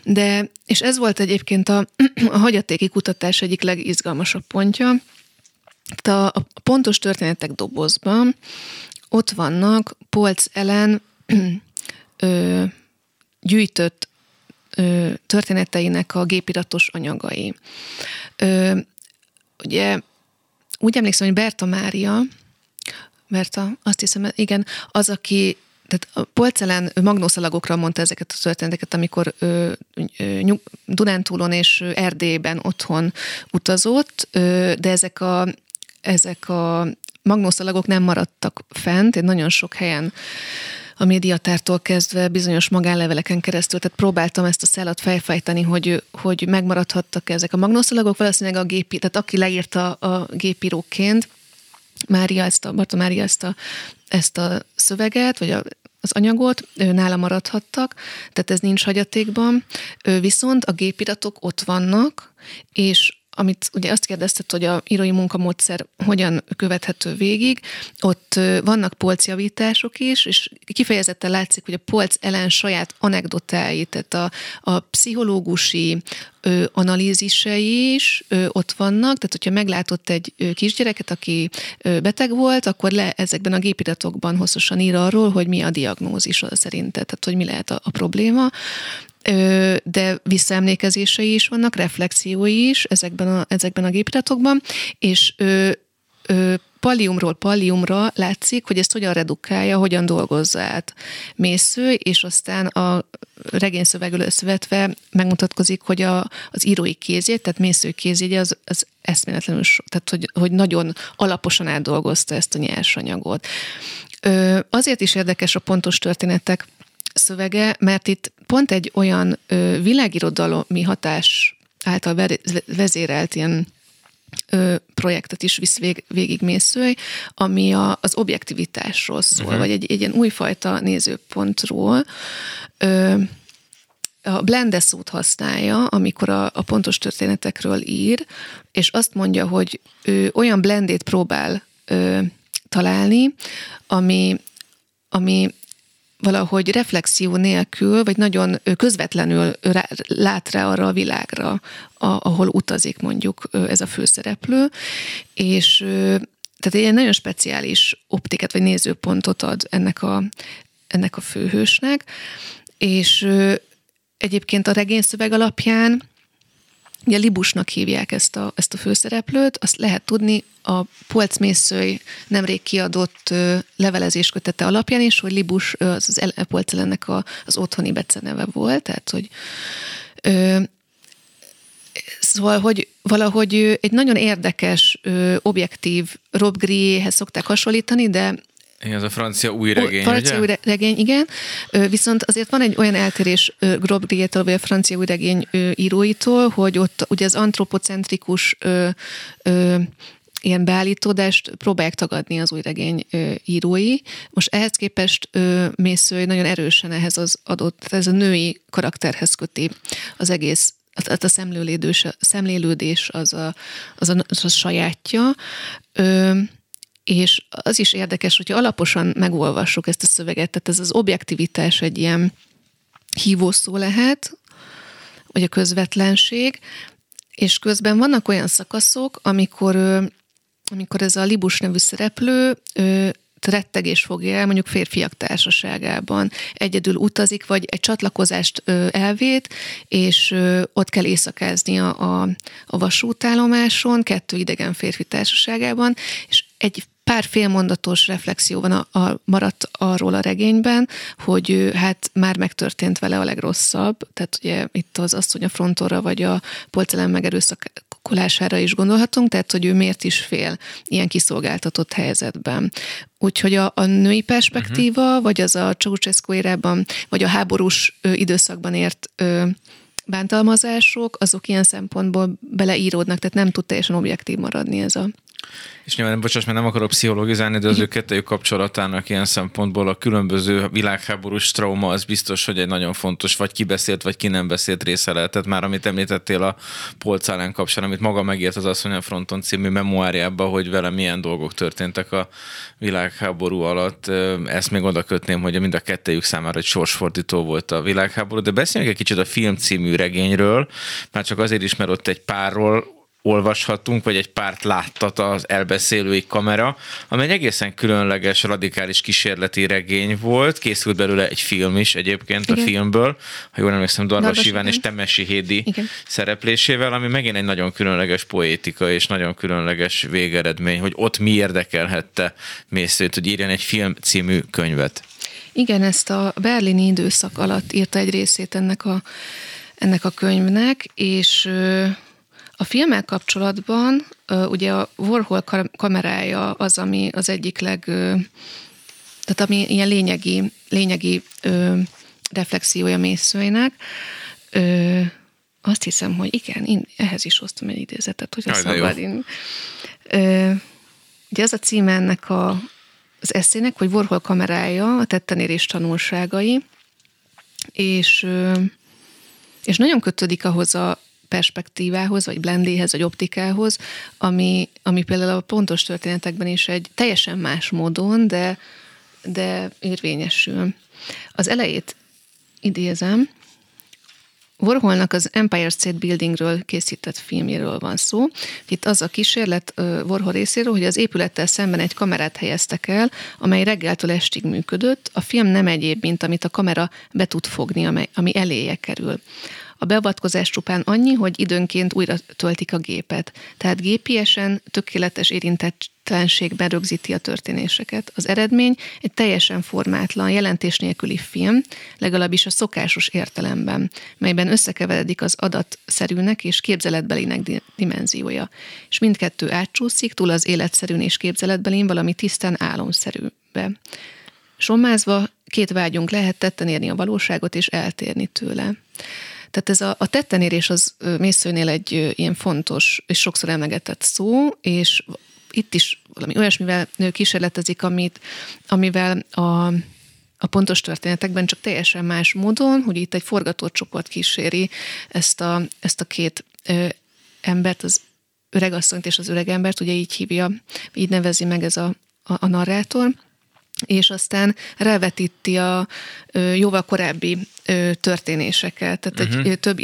[SPEAKER 2] de, és ez volt egyébként a, a hagyatéki kutatás egyik legizgalmasabb pontja, a, a pontos történetek dobozban ott vannak Polc ellen ö, gyűjtött ö, történeteinek a gépiratos anyagai. Ö, ugye úgy emlékszem, hogy Berta Mária, Berta, azt hiszem, igen, az, aki tehát a polcelen magnószalagokra mondta ezeket a történeteket, amikor ö, ö, Dunántúlon és Erdélyben otthon utazott, ö, de ezek a, ezek a magnószalagok nem maradtak fent, nagyon sok helyen a médiatártól kezdve bizonyos magánleveleken keresztül, tehát próbáltam ezt a szállat felfejteni, hogy, hogy megmaradhattak ezek a magnószalagok, valószínűleg a gépi, tehát aki leírta a gépíróként, Mária ezt a, Barta Mária ezt a, ezt a szöveget, vagy a, az anyagot, ő nála maradhattak, tehát ez nincs hagyatékban, ő viszont a gépiratok ott vannak, és amit ugye azt kérdezted, hogy a írói munkamódszer hogyan követhető végig, ott vannak polcjavítások is, és kifejezetten látszik, hogy a polc ellen saját anekdotái, tehát a, a pszichológusi ö, analízisei is ö, ott vannak, tehát hogyha meglátott egy ö, kisgyereket, aki ö, beteg volt, akkor le ezekben a gépiratokban hosszasan ír arról, hogy mi a diagnózis szerinted, tehát hogy mi lehet a, a probléma de visszaemlékezései is vannak, reflexiói is ezekben a, ezekben a gépiratokban, és palliumról palliumra látszik, hogy ezt hogyan redukálja, hogyan dolgozza át mésző, és aztán a regényszövegül összevetve megmutatkozik, hogy a, az írói kézjegy, tehát mésző kézjegye az, az eszméletlenül so, tehát hogy, hogy nagyon alaposan átdolgozta ezt a nyersanyagot. Ö, azért is érdekes a pontos történetek szövege, mert itt pont egy olyan ö, világirodalmi hatás által vezérelt ilyen ö, projektet is visz vég, végig Mészői, ami a, az objektivitásról szól, uh-huh. vagy egy, egy ilyen újfajta nézőpontról. Ö, a blende szót használja, amikor a, a pontos történetekről ír, és azt mondja, hogy ő olyan blendét próbál ö, találni, ami, ami valahogy reflexió nélkül, vagy nagyon közvetlenül lát rá arra a világra, ahol utazik mondjuk ez a főszereplő, és tehát egy nagyon speciális optikát vagy nézőpontot ad ennek a, ennek a főhősnek, és egyébként a regényszöveg alapján Ugye Libusnak hívják ezt a, ezt a főszereplőt, azt lehet tudni a Polcmészői nemrég kiadott ö, levelezés kötete alapján is, hogy Libus az, az Polcelennek a, az otthoni beceneve volt, tehát hogy ö, Szóval, hogy valahogy egy nagyon érdekes, ö, objektív Rob Griéhez szokták hasonlítani, de
[SPEAKER 1] igen, ez a francia új regény,
[SPEAKER 2] Francia új regény, igen. Viszont azért van egy olyan eltérés Grob Grietől, vagy a francia új regény íróitól, hogy ott ugye az antropocentrikus ilyen beállítódást próbálják tagadni az új regény írói. Most ehhez képest Mészői nagyon erősen ehhez az adott, ez a női karakterhez köti az egész tehát a szemlélődés, szemlélődés az a, az a, az a sajátja. Ö, és az is érdekes, hogyha alaposan megolvassuk ezt a szöveget, tehát ez az objektivitás egy ilyen hívószó lehet, vagy a közvetlenség, és közben vannak olyan szakaszok, amikor, amikor ez a Libus nevű szereplő rettegés fogja el, mondjuk férfiak társaságában. Egyedül utazik, vagy egy csatlakozást elvét, és ott kell éjszakázni a, a, a vasútállomáson, kettő idegen férfi társaságában, és egy pár félmondatos reflexió van a, a, maradt arról a regényben, hogy hát már megtörtént vele a legrosszabb, tehát ugye itt az asszony a frontorra vagy a polcelem megerőszakolására is gondolhatunk, tehát hogy ő miért is fél ilyen kiszolgáltatott helyzetben. Úgyhogy a, a női perspektíva, uh-huh. vagy az a Ceausescu érában, vagy a háborús ö, időszakban ért ö, bántalmazások, azok ilyen szempontból beleíródnak, tehát nem tud teljesen objektív maradni ez a
[SPEAKER 1] és nyilván, bocsáss, mert nem akarok pszichológizálni, de az ő kettőjük kapcsolatának ilyen szempontból a különböző világháborús trauma az biztos, hogy egy nagyon fontos, vagy kibeszélt, vagy ki nem beszélt része lehetett. Már amit említettél a polcálán kapcsán, amit maga megért az Asszony Fronton című memoáriában, hogy vele milyen dolgok történtek a világháború alatt. Ezt még oda kötném, hogy mind a kettőjük számára egy sorsfordító volt a világháború. De beszéljünk egy kicsit a film című regényről, már csak azért is, mert ott egy párról olvashatunk, vagy egy párt láttat az elbeszélői kamera, ami egy egészen különleges, radikális kísérleti regény volt. Készült belőle egy film is egyébként Igen. a filmből, ha jól emlékszem, Darvas Iván és Temesi Hédi Igen. szereplésével, ami megint egy nagyon különleges poétika és nagyon különleges végeredmény, hogy ott mi érdekelhette Mészőt, hogy írjon egy film című könyvet.
[SPEAKER 2] Igen, ezt a berlini időszak alatt írta egy részét ennek a, ennek a könyvnek, és a filmmel kapcsolatban ugye a Warhol kamerája az, ami az egyik leg, tehát ami ilyen lényegi, lényegi reflexiója mészőinek. Azt hiszem, hogy igen, én ehhez is hoztam egy idézetet, hogy a szabad. Én, ugye ez a címe ennek a, az eszének, hogy Warhol kamerája, a tettenérés tanulságai, és, és nagyon kötődik ahhoz a perspektívához, vagy blendéhez, vagy optikához, ami, ami például a pontos történetekben is egy teljesen más módon, de, de érvényesül. Az elejét idézem, Warholnak az Empire State Buildingről készített filmjéről van szó. Itt az a kísérlet Warhol részéről, hogy az épülettel szemben egy kamerát helyeztek el, amely reggeltől estig működött. A film nem egyéb, mint amit a kamera be tud fogni, amely, ami eléje kerül. A beavatkozás csupán annyi, hogy időnként újra töltik a gépet. Tehát gépiesen, tökéletes érintetlenségben rögzíti a történéseket. Az eredmény egy teljesen formátlan, jelentés nélküli film, legalábbis a szokásos értelemben, melyben összekeveredik az adatszerűnek és képzeletbelinek dimenziója. És mindkettő átcsúszik túl az életszerűn és képzeletbelin valami tisztán álomszerűbe. Sommázva két vágyunk lehet tetten érni a valóságot és eltérni tőle. Tehát ez a, a tettenérés az mészőnél egy ilyen fontos és sokszor emlegetett szó, és itt is valami olyasmivel kísérletezik, amit, amivel a, a pontos történetekben csak teljesen más módon, hogy itt egy forgatócsoport kíséri ezt a, ezt a két ö, embert, az öregasszonyt és az öregembert, ugye így hívja, így nevezi meg ez a, a, a narrátor, és aztán revetíti a jóval korábbi történéseket, tehát uh-huh. egy mhm. több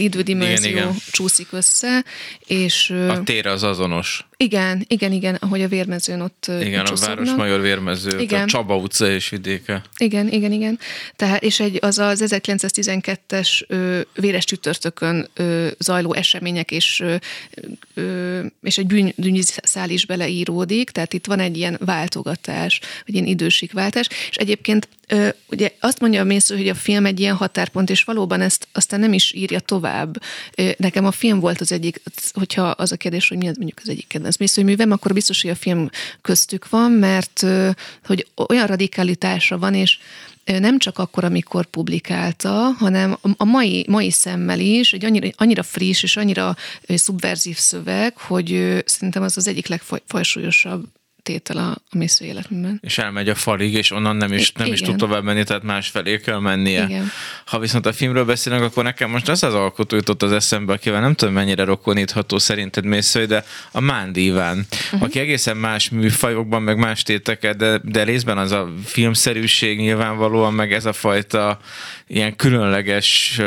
[SPEAKER 2] idődimenzió igen, igen. csúszik össze, és...
[SPEAKER 1] A tér az azonos.
[SPEAKER 2] Igen, igen, igen, ahogy a vérmezőn ott
[SPEAKER 1] Igen, a Városmajor vérmező, igen. a Csaba utca és vidéke.
[SPEAKER 2] Igen, igen, igen. Tehát, és egy, az az 1912-es ö, véres csütörtökön ö, zajló események és, ö, és egy bűn, bűnszál is beleíródik, tehát itt van egy ilyen váltogatás, vagy ilyen idősíkváltás, és egyébként ö, ugye azt mondja a Mésző, hogy a film egy ilyen határpont, és valóban ezt aztán nem is írja tovább. Nekem a film volt az egyik, hogyha az a kérdés, hogy mi az mondjuk az egyik kedvenc művem, akkor biztos, hogy a film köztük van, mert hogy olyan radikálitása van, és nem csak akkor, amikor publikálta, hanem a mai, mai szemmel is, egy annyira, annyira friss és annyira szubverzív szöveg, hogy szerintem az az egyik legfajsúlyosabb tétel a, a mésző életműben.
[SPEAKER 1] És elmegy a falig, és onnan nem is, nem is tud tovább menni, tehát más felé kell mennie. Igen. Ha viszont a filmről beszélünk, akkor nekem most az az alkotó jutott az eszembe, akivel nem tudom mennyire rokonítható szerinted mésző, de a Mándi Iván, uh-huh. aki egészen más műfajokban, meg más téteket, de, de részben az a filmszerűség nyilvánvalóan, meg ez a fajta ilyen különleges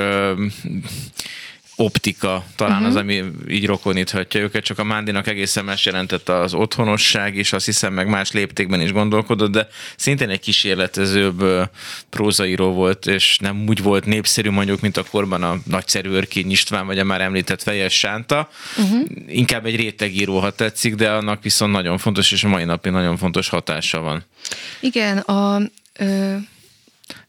[SPEAKER 1] optika talán uh-huh. az, ami így rokoníthatja őket, csak a Mándinak egészen más jelentett az otthonosság, és azt hiszem meg más léptékben is gondolkodott, de szintén egy kísérletezőbb prózaíró volt, és nem úgy volt népszerű mondjuk, mint a korban a nagyszerű Örkény István, vagy a már említett Fejes Sánta. Uh-huh. Inkább egy rétegíró, ha tetszik, de annak viszont nagyon fontos, és a mai napig nagyon fontos hatása van.
[SPEAKER 2] Igen, a ö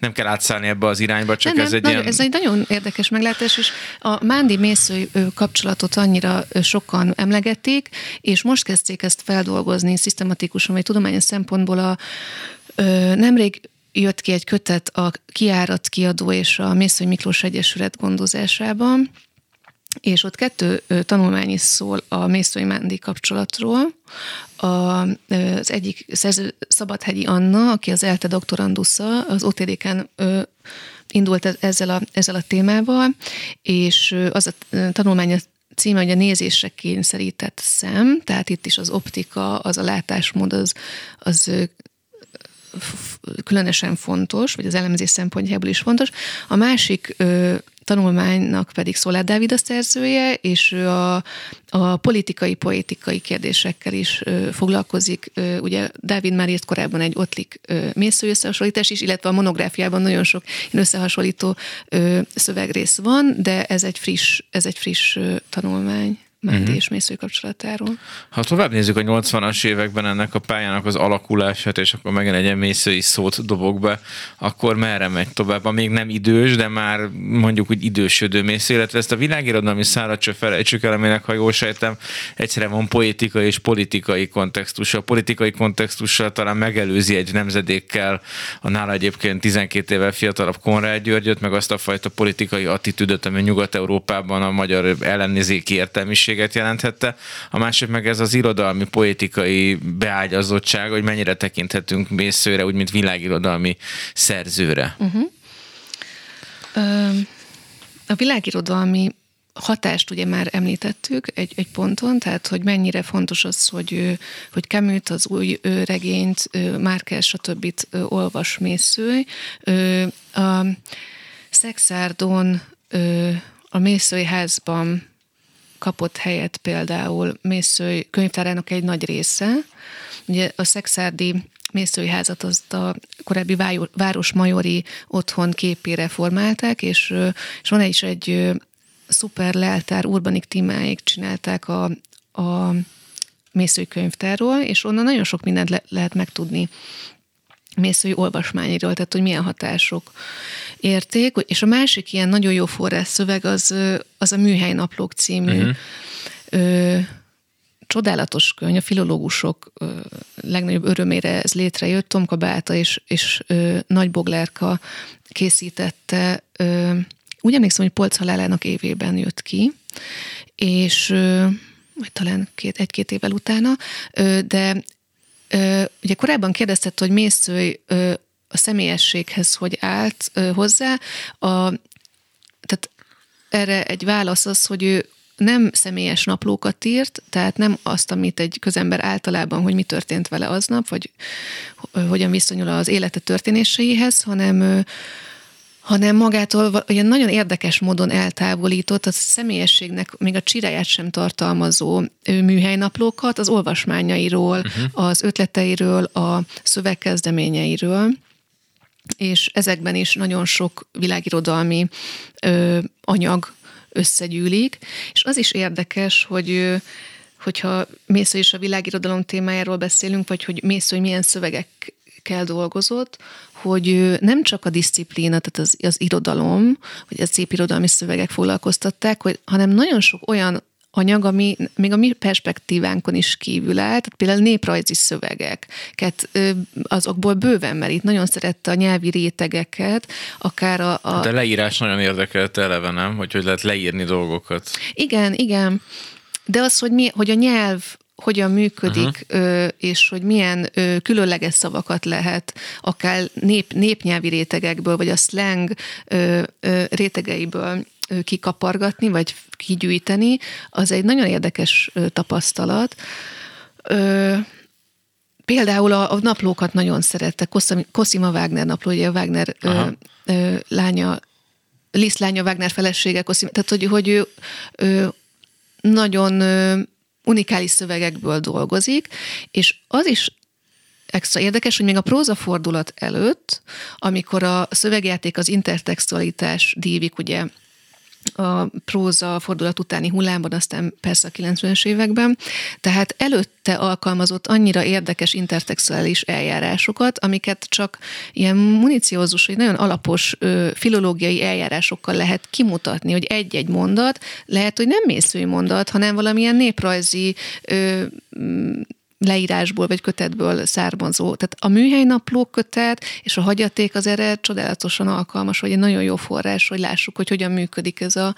[SPEAKER 1] nem kell átszállni ebbe az irányba, csak nem, ez nem, egy ilyen...
[SPEAKER 2] Ez egy nagyon érdekes meglátás, és a Mándi mésző kapcsolatot annyira sokan emlegetik, és most kezdték ezt feldolgozni szisztematikusan, vagy tudományos szempontból a nemrég jött ki egy kötet a Kiárat kiadó és a Mészői Miklós Egyesület gondozásában, és ott kettő tanulmány is szól a Mészői Mándi kapcsolatról. A, az egyik szerző Szabadhegyi Anna, aki az ELTE doktorandusza, az OTDK-n indult e-, ezzel a, ezzel a témával, és az a tanulmány címe, hogy a nézésre kényszerített szem, tehát itt is az optika, az a látásmód, az, az különösen fontos, vagy az elemzés szempontjából is fontos. A másik tanulmánynak pedig Szolár Dávid a szerzője, és ő a, a politikai, poetikai kérdésekkel is ö, foglalkozik. Ö, ugye Dávid már írt korábban egy Ottlik mésző összehasonlítás is, illetve a monográfiában nagyon sok összehasonlító ö, szövegrész van, de ez egy friss, ez egy friss ö, tanulmány. Máté uh-huh. és Mésző kapcsolatáról.
[SPEAKER 1] Ha tovább nézzük a 80-as években ennek a pályának az alakulását, és akkor megint egy mészői szót dobok be, akkor merre megy tovább? A még nem idős, de már mondjuk úgy idősödő mésző, illetve ezt a világirodalmi szárat se felejtsük el, aminek, ha jól sejtem, egyszerre van politikai és politikai kontextusa. A politikai kontextussal talán megelőzi egy nemzedékkel a nála egyébként 12 évvel fiatalabb Konrád Györgyöt, meg azt a fajta politikai attitűdöt, ami Nyugat-Európában a magyar ellenézéki értelmiség minőséget jelenthette, a másik meg ez az irodalmi, poetikai beágyazottság, hogy mennyire tekinthetünk mészőre, úgy, mint világirodalmi szerzőre. Uh-huh.
[SPEAKER 2] A világirodalmi hatást ugye már említettük egy, egy ponton, tehát hogy mennyire fontos az, hogy, hogy Kemült az új regényt, Márkes, stb. olvas mészői. A Szexárdon a mészői házban kapott helyet például Mészői könyvtárának egy nagy része. Ugye a Szexárdi Mészői házat azt a korábbi városmajori otthon képére formálták, és, és van is egy szuper leltár, Urbanik Timáik csinálták a, a Mészői könyvtárról, és onnan nagyon sok mindent le, lehet megtudni mészői olvasmányiról, tehát hogy milyen hatások érték. És a másik ilyen nagyon jó forrás szöveg az, az a Műhely Naplók című uh-huh. ö, csodálatos könyv, a filológusok ö, legnagyobb örömére ez létrejött, Tomka Báta és, és ö, Nagy Boglárka készítette, ö, úgy emlékszem, hogy Polc halálának évében jött ki, és ö, vagy talán két, egy-két évvel utána, de ugye korábban kérdezted, hogy Mészői a személyességhez hogy állt hozzá. A, tehát erre egy válasz az, hogy ő nem személyes naplókat írt, tehát nem azt, amit egy közember általában, hogy mi történt vele aznap, vagy hogyan viszonyul az élete történéseihez, hanem hanem magától olyan nagyon érdekes módon eltávolított, a személyességnek még a csiráját sem tartalmazó műhelynaplókat, az olvasmányairól, uh-huh. az ötleteiről, a szövegkezdeményeiről, és ezekben is nagyon sok világirodalmi ö, anyag összegyűlik, és az is érdekes, hogy hogyha Mésző és a világirodalom témájáról beszélünk, vagy hogy Mésző milyen szövegekkel dolgozott, hogy nem csak a disziplína, tehát az, az irodalom, vagy a szép irodalmi szövegek foglalkoztatták, hogy, hanem nagyon sok olyan anyag, ami még a mi perspektívánkon is kívül áll, tehát például néprajzi szövegeket azokból bőven merít. Nagyon szerette a nyelvi rétegeket, akár a... a...
[SPEAKER 1] De leírás nagyon érdekelte eleve, nem? Hogy hogy lehet leírni dolgokat.
[SPEAKER 2] Igen, igen. De az, hogy, mi, hogy a nyelv hogyan működik, uh-huh. és hogy milyen különleges szavakat lehet akár nép, népnyelvi rétegekből, vagy a slang rétegeiből kikapargatni, vagy kigyűjteni, az egy nagyon érdekes tapasztalat. Például a, a naplókat nagyon szerette. Cosima Wagner napló, ugye a Wagner ö, ö, lánya, Liszt lánya Wagner felesége, Cosima, tehát hogy, hogy ő, ő nagyon ö, unikális szövegekből dolgozik, és az is extra érdekes, hogy még a prózafordulat előtt, amikor a szövegjáték az intertextualitás dívik, ugye a próza fordulat utáni hullámban, aztán persze a 90-es években. Tehát előtte alkalmazott annyira érdekes intertextuális eljárásokat, amiket csak ilyen municiózus, vagy nagyon alapos ö, filológiai eljárásokkal lehet kimutatni, hogy egy-egy mondat lehet, hogy nem mészői mondat, hanem valamilyen néprajzi ö, leírásból vagy kötetből származó. Tehát a műhelynapló kötet és a hagyaték az erre csodálatosan alkalmas, vagy egy nagyon jó forrás, hogy lássuk, hogy hogyan működik ez a,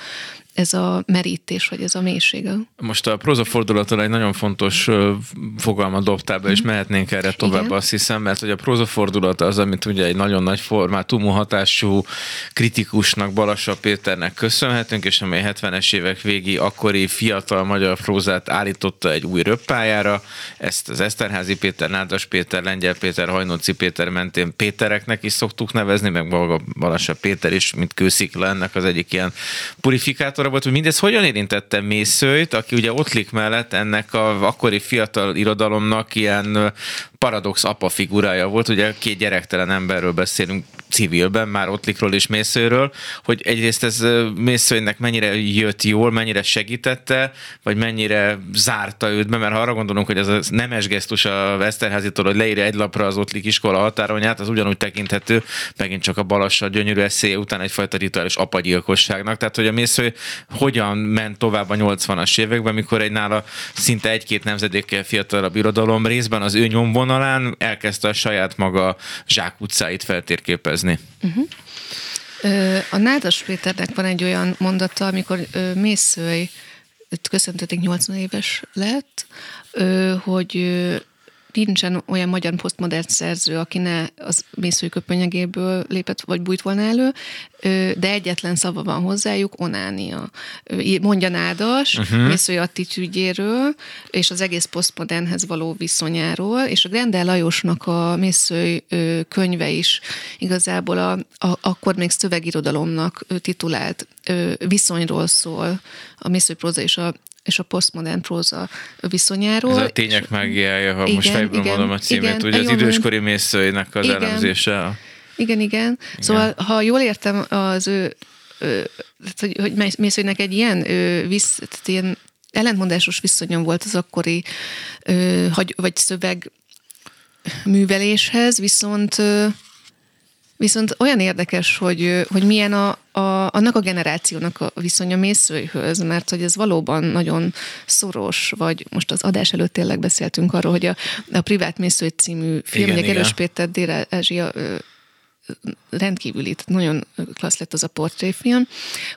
[SPEAKER 2] ez a merítés, vagy ez a mélysége.
[SPEAKER 1] Most a prózafordulattal egy nagyon fontos fogalmat dobtál be, és mhm. mehetnénk erre tovább, Igen. azt hiszem, mert hogy a prózafordulat az, amit ugye egy nagyon nagy formátumú hatású kritikusnak, Balassa Péternek köszönhetünk, és amely 70-es évek végi akkori fiatal magyar prózát állította egy új röppájára. Ezt az Eszterházi Péter, Nádas Péter, Lengyel Péter, Hajnóci Péter mentén Pétereknek is szoktuk nevezni, meg maga Balassa Péter is, mint kőszikla ennek az egyik ilyen purifikátora volt, hogy mindez hogyan érintette Mészőt, aki ugye Ottlik mellett ennek a akkori fiatal irodalomnak ilyen paradox apa figurája volt, ugye két gyerektelen emberről beszélünk civilben, már Ottlikról és Mészőről, hogy egyrészt ez Mészőnek mennyire jött jól, mennyire segítette, vagy mennyire zárta őt be, mert ha arra gondolunk, hogy ez a nemes gesztus a Veszterházitól, hogy leírja egy lapra az Ottlik iskola határonyát, az ugyanúgy tekinthető, megint csak a Balassa gyönyörű eszé után egyfajta rituális apagyilkosságnak. Tehát, hogy a Mésző hogyan ment tovább a 80-as években, mikor egy nála szinte egy-két nemzedékkel fiatalabb irodalom részben az ő nyomvonalán elkezdte a saját maga zsák utcáit feltérképezni. Uh-huh.
[SPEAKER 2] A Nádas Péternek van egy olyan mondata, amikor Mészői köszöntetik 80 éves lett, hogy nincsen olyan magyar posztmodern szerző, aki ne az mészői köpönyegéből lépett, vagy bújt volna elő, de egyetlen szava van hozzájuk, onánia. Mondja Nádas, uh-huh. mészői attitűdjéről, és az egész posztmodernhez való viszonyáról, és a Grendel Lajosnak a mészői könyve is igazából a, a, akkor még szövegirodalomnak titulált viszonyról szól, a mészői próza és a és a posztmodern próza viszonyáról. Ez
[SPEAKER 1] a tények mágiája, ha igen, most fejből igen, mondom a címét, igen, ugye az időskori mészőinek az igen, elemzése.
[SPEAKER 2] Igen, igen, igen. Szóval, ha jól értem az ő, ő hogy, hogy mészőnek egy ilyen, ő, visz, tehát ilyen ellentmondásos viszonyom volt az akkori ö, vagy szöveg műveléshez, viszont Viszont olyan érdekes, hogy, hogy milyen a, a, annak a generációnak a viszonya mészőihöz, mert hogy ez valóban nagyon szoros, vagy most az adás előtt tényleg beszéltünk arról, hogy a, a Privát Mészői című film, ugye Gerős Péter Dél-Ázsia rendkívüli, nagyon klassz lett az a portréfilm,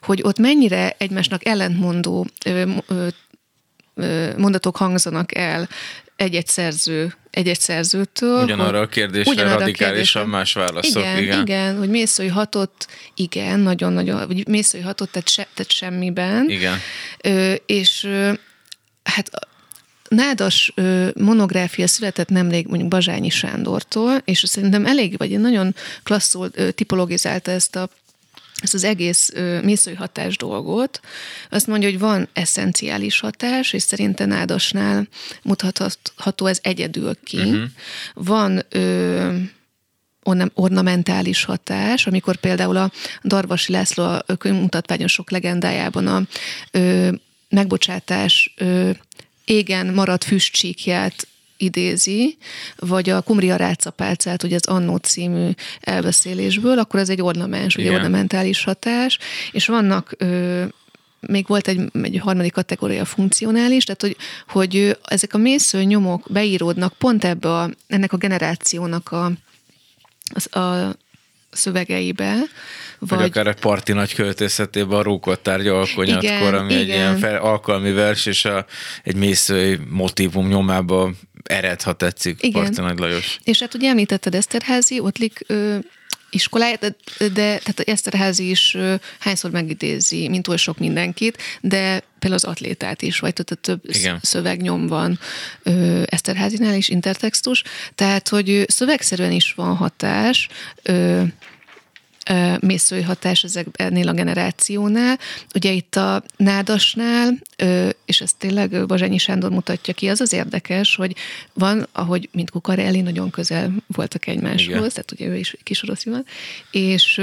[SPEAKER 2] hogy ott mennyire egymásnak ellentmondó ö, ö, mondatok hangzanak el egy-egy szerző, egy-egy szerzőtől.
[SPEAKER 1] Ugyanarra a kérdésre ugyanarra radikálisan a más válaszok.
[SPEAKER 2] Igen, igen, igen, hogy Mészői hatott, igen, nagyon-nagyon, vagy Mészői hatott, tehát, se, tehát semmiben.
[SPEAKER 1] Igen.
[SPEAKER 2] Ö, és ö, hát Nádas ö, monográfia született nemrég mondjuk Bazsányi Sándortól, és szerintem elég, vagy nagyon klasszul ö, tipologizálta ezt a ezt az egész mészői hatás dolgot, azt mondja, hogy van eszenciális hatás, és szerintem Nádasnál mutatható ez egyedül ki. Uh-huh. Van ö, ornamentális hatás, amikor például a Darvasi László a könyvmutatványosok legendájában a ö, megbocsátás ö, égen maradt füstcsíkját idézi, vagy a Kumria rácapálcát, ugye az Annó című elbeszélésből, akkor ez egy ornamens, ugye ornamentális hatás, és vannak ö, még volt egy, egy harmadik kategória funkcionális, tehát hogy, hogy ezek a mésző nyomok beíródnak pont ebbe a, ennek a generációnak a, a, a szövegeibe.
[SPEAKER 1] Vagy, vagy akár a parti nagy költészetében a Rókot tárgya alkonyatkor, ami igen. egy ilyen fel, alkalmi vers, és a, egy mészői motivum nyomába ered, ha tetszik, Igen. Parti Nagy Lajos.
[SPEAKER 2] És hát ugye említetted Eszterházi, Ottlik ö, iskoláját, de, de tehát Eszterházi is ö, hányszor megidézi, mint oly sok mindenkit, de például az atlétát is, vagy tehát több Igen. szövegnyom van ö, Eszterházinál is, intertextus, tehát hogy szövegszerűen is van hatás, ö, mészői hatás ezek, ennél a generációnál. Ugye itt a Nádasnál, és ezt tényleg Bazsányi Sándor mutatja ki, az az érdekes, hogy van, ahogy mint Kukarelli, nagyon közel voltak egymáshoz, Igen. tehát ugye ő is kis orosz és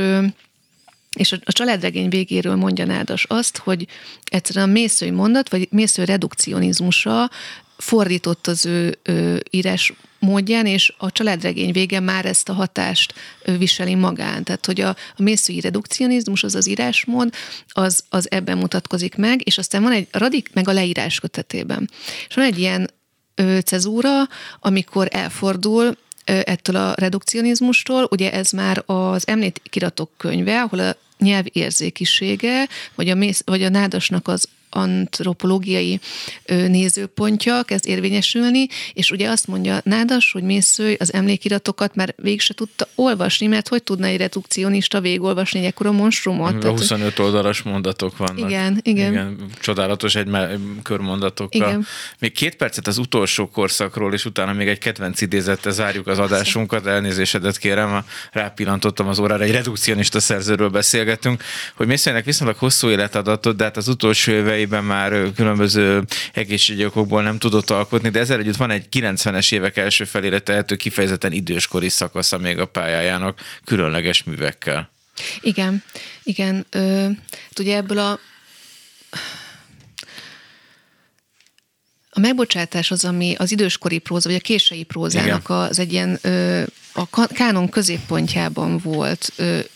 [SPEAKER 2] és a családregény végéről mondja Nádas azt, hogy egyszerűen a mészői mondat, vagy mésző redukcionizmusa fordított az ő, ő írás módján, és a családregény vége már ezt a hatást viseli magán. Tehát, hogy a, a mészői redukcionizmus, az az írásmód, az, az ebben mutatkozik meg, és aztán van egy radik, meg a leírás kötetében. És van egy ilyen ö, cezúra, amikor elfordul ettől a redukcionizmustól, ugye ez már az említ kiratok könyve, ahol a nyelvérzékisége, vagy a, mész, vagy a nádasnak az antropológiai nézőpontja kezd érvényesülni, és ugye azt mondja Nádas, hogy Mészői az emlékiratokat már végig se tudta olvasni, mert hogy tudna egy redukcionista végigolvasni egy ekkora monstrumot?
[SPEAKER 1] A 25 oldalas mondatok vannak.
[SPEAKER 2] Igen, igen.
[SPEAKER 1] igen csodálatos egy körmondatokkal. Igen. Még két percet az utolsó korszakról, és utána még egy kedvenc idézettel zárjuk az adásunkat. Elnézésedet kérem, rápillantottam az órára, egy redukcionista szerzőről beszélgetünk, hogy Mészőinek viszonylag hosszú életadatot, de hát az utolsó évei éveiben már különböző egészségügyi okokból nem tudott alkotni, de ezzel együtt van egy 90-es évek első felére tehető kifejezetten időskori szakasza még a pályájának különleges művekkel.
[SPEAKER 2] Igen, igen. Ö, hát ugye ebből a A megbocsátás az, ami az időskori próza, vagy a késői prózának Igen. az egy ilyen ö, a kánon középpontjában volt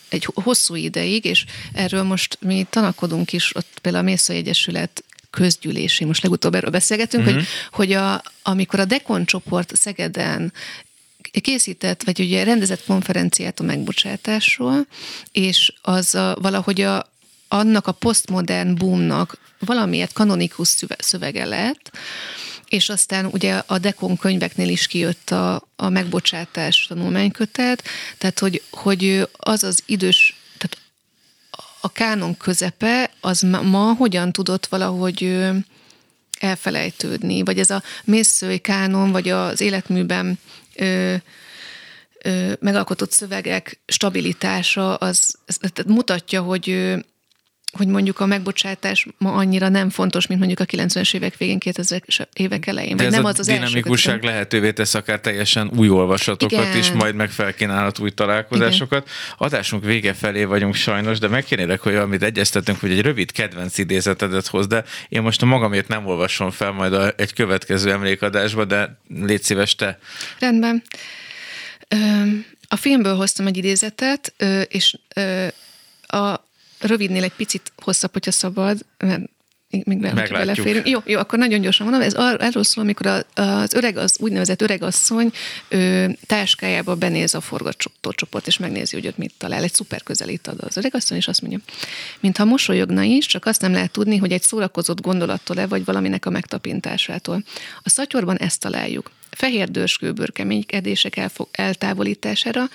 [SPEAKER 2] egy hosszú ideig, és erről most mi tanakodunk is, ott például a Mészai Egyesület közgyűlési, most legutóbb erről beszélgetünk, uh-huh. hogy, hogy a, amikor a Dekon csoport Szegeden készített, vagy ugye rendezett konferenciát a megbocsátásról, és az a, valahogy a, annak a posztmodern boomnak valamiért kanonikus szövege lett, és aztán ugye a Dekon könyveknél is kijött a, a megbocsátás tanulmánykötet, tehát hogy, hogy az az idős, tehát a kánon közepe, az ma hogyan tudott valahogy elfelejtődni, vagy ez a mészői kánon, vagy az életműben ö, ö, megalkotott szövegek stabilitása, az, az mutatja, hogy hogy mondjuk a megbocsátás ma annyira nem fontos, mint mondjuk a 90-es évek végén, 2000-es évek elején.
[SPEAKER 1] De ez nem a az az dinamikusság lehetővé tesz akár teljesen új olvasatokat Igen. is, majd meg felkínálhat új találkozásokat. Igen. Adásunk vége felé vagyunk sajnos, de megkérnélek, hogy amit egyeztetünk, hogy egy rövid kedvenc idézetedet hoz, de én most a magamért nem olvasom fel majd a, egy következő emlékadásba, de légy szíves te.
[SPEAKER 2] Rendben. A filmből hoztam egy idézetet, és a rövidnél egy picit hosszabb, hogyha szabad, mert még beleférünk. Jó, jó, akkor nagyon gyorsan mondom, ez arról szól, amikor az öreg, az úgynevezett öregasszony ő, táskájába benéz a forgatócsoport, és megnézi, hogy ott mit talál. Egy szuper közelít ad az öregasszony, és azt mondja, mintha mosolyogna is, csak azt nem lehet tudni, hogy egy szórakozott gondolattól-e, vagy valaminek a megtapintásától. A szatyorban ezt találjuk fehér dörskőbőr keménykedések elfog, eltávolítására,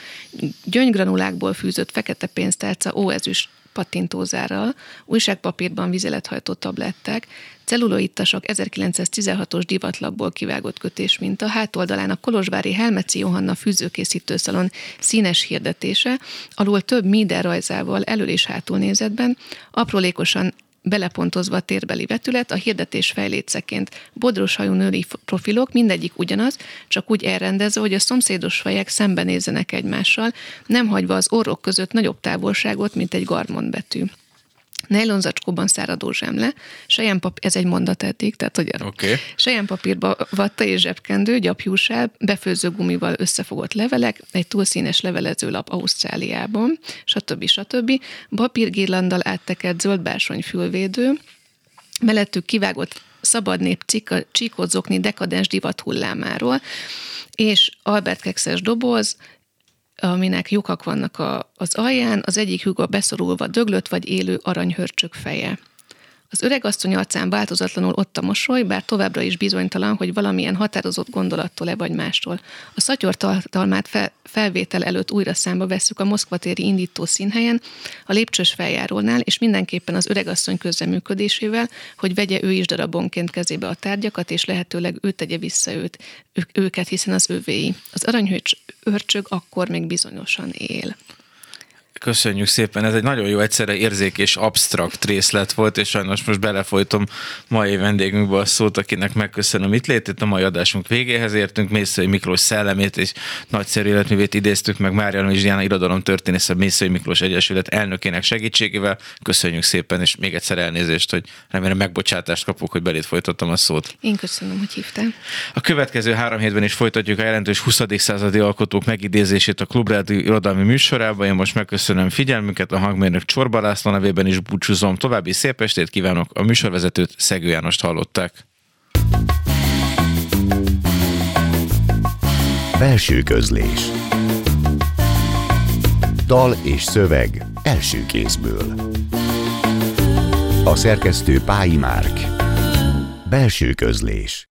[SPEAKER 2] gyöngygranulákból fűzött fekete pénztárca óezüst pattintózárral, újságpapírban vizelethajtó tablettek, celluloidtasok 1916-os divatlapból kivágott kötés a hátoldalán a Kolozsvári Helmeci Johanna fűzőkészítőszalon színes hirdetése, alul több Mider rajzával elől és hátul nézetben, aprólékosan belepontozva a térbeli vetület, a hirdetés fejléceként bodros hajú női profilok, mindegyik ugyanaz, csak úgy elrendezve, hogy a szomszédos fejek szembenézzenek egymással, nem hagyva az orrok között nagyobb távolságot, mint egy garmon betű. Nylon zacskóban száradó zsemle, sejempapír, ez egy mondat eddig, tehát hogy okay. sejempapírba vatta és zsebkendő, gyapjúsáv, befőző gumival összefogott levelek, egy túlszínes levelezőlap Ausztráliában, stb. stb. Papírgirlandal áttekert zöld bársony fülvédő, mellettük kivágott szabadnép csíkot zokni dekadens divat hullámáról, és Albert Kekszes doboz, aminek lyukak vannak a, az alján, az egyik hüga beszorulva döglött vagy élő aranyhörcsök feje. Az öreg asszony arcán változatlanul ott a mosoly, bár továbbra is bizonytalan, hogy valamilyen határozott gondolattól-e vagy mástól. A szatyor tartalmát fel, felvétel előtt újra számba vesszük a Moszkvatéri indító színhelyen, a lépcsős feljárónál, és mindenképpen az öregasszony közreműködésével, hogy vegye ő is darabonként kezébe a tárgyakat, és lehetőleg ő tegye vissza őt, őket, hiszen az övéi. Az aranyhőrcsög akkor még bizonyosan él.
[SPEAKER 1] Köszönjük szépen, ez egy nagyon jó egyszerre érzék és absztrakt részlet volt, és sajnos most belefolytom mai vendégünkbe a szót, akinek megköszönöm itt létét. A mai adásunk végéhez értünk, Mészői Miklós szellemét és nagyszerű életművét idéztük meg Mária Diana irodalom történész a Mészői Miklós Egyesület elnökének segítségével. Köszönjük szépen, és még egyszer elnézést, hogy remélem megbocsátást kapok, hogy belét folytattam a szót.
[SPEAKER 2] Én köszönöm, hogy hívtál.
[SPEAKER 1] A következő három hétben is folytatjuk a jelentős 20. századi alkotók megidézését a Klubrádió irodalmi műsorában. Én most megköszönöm Köszönöm figyelmüket, a hangmérnök Csorba László nevében is búcsúzom. További szép estét kívánok, a műsorvezetőt Szegő Jánost hallották.
[SPEAKER 3] Belső közlés Dal és szöveg első kézből. A szerkesztő Pályi Márk. Belső közlés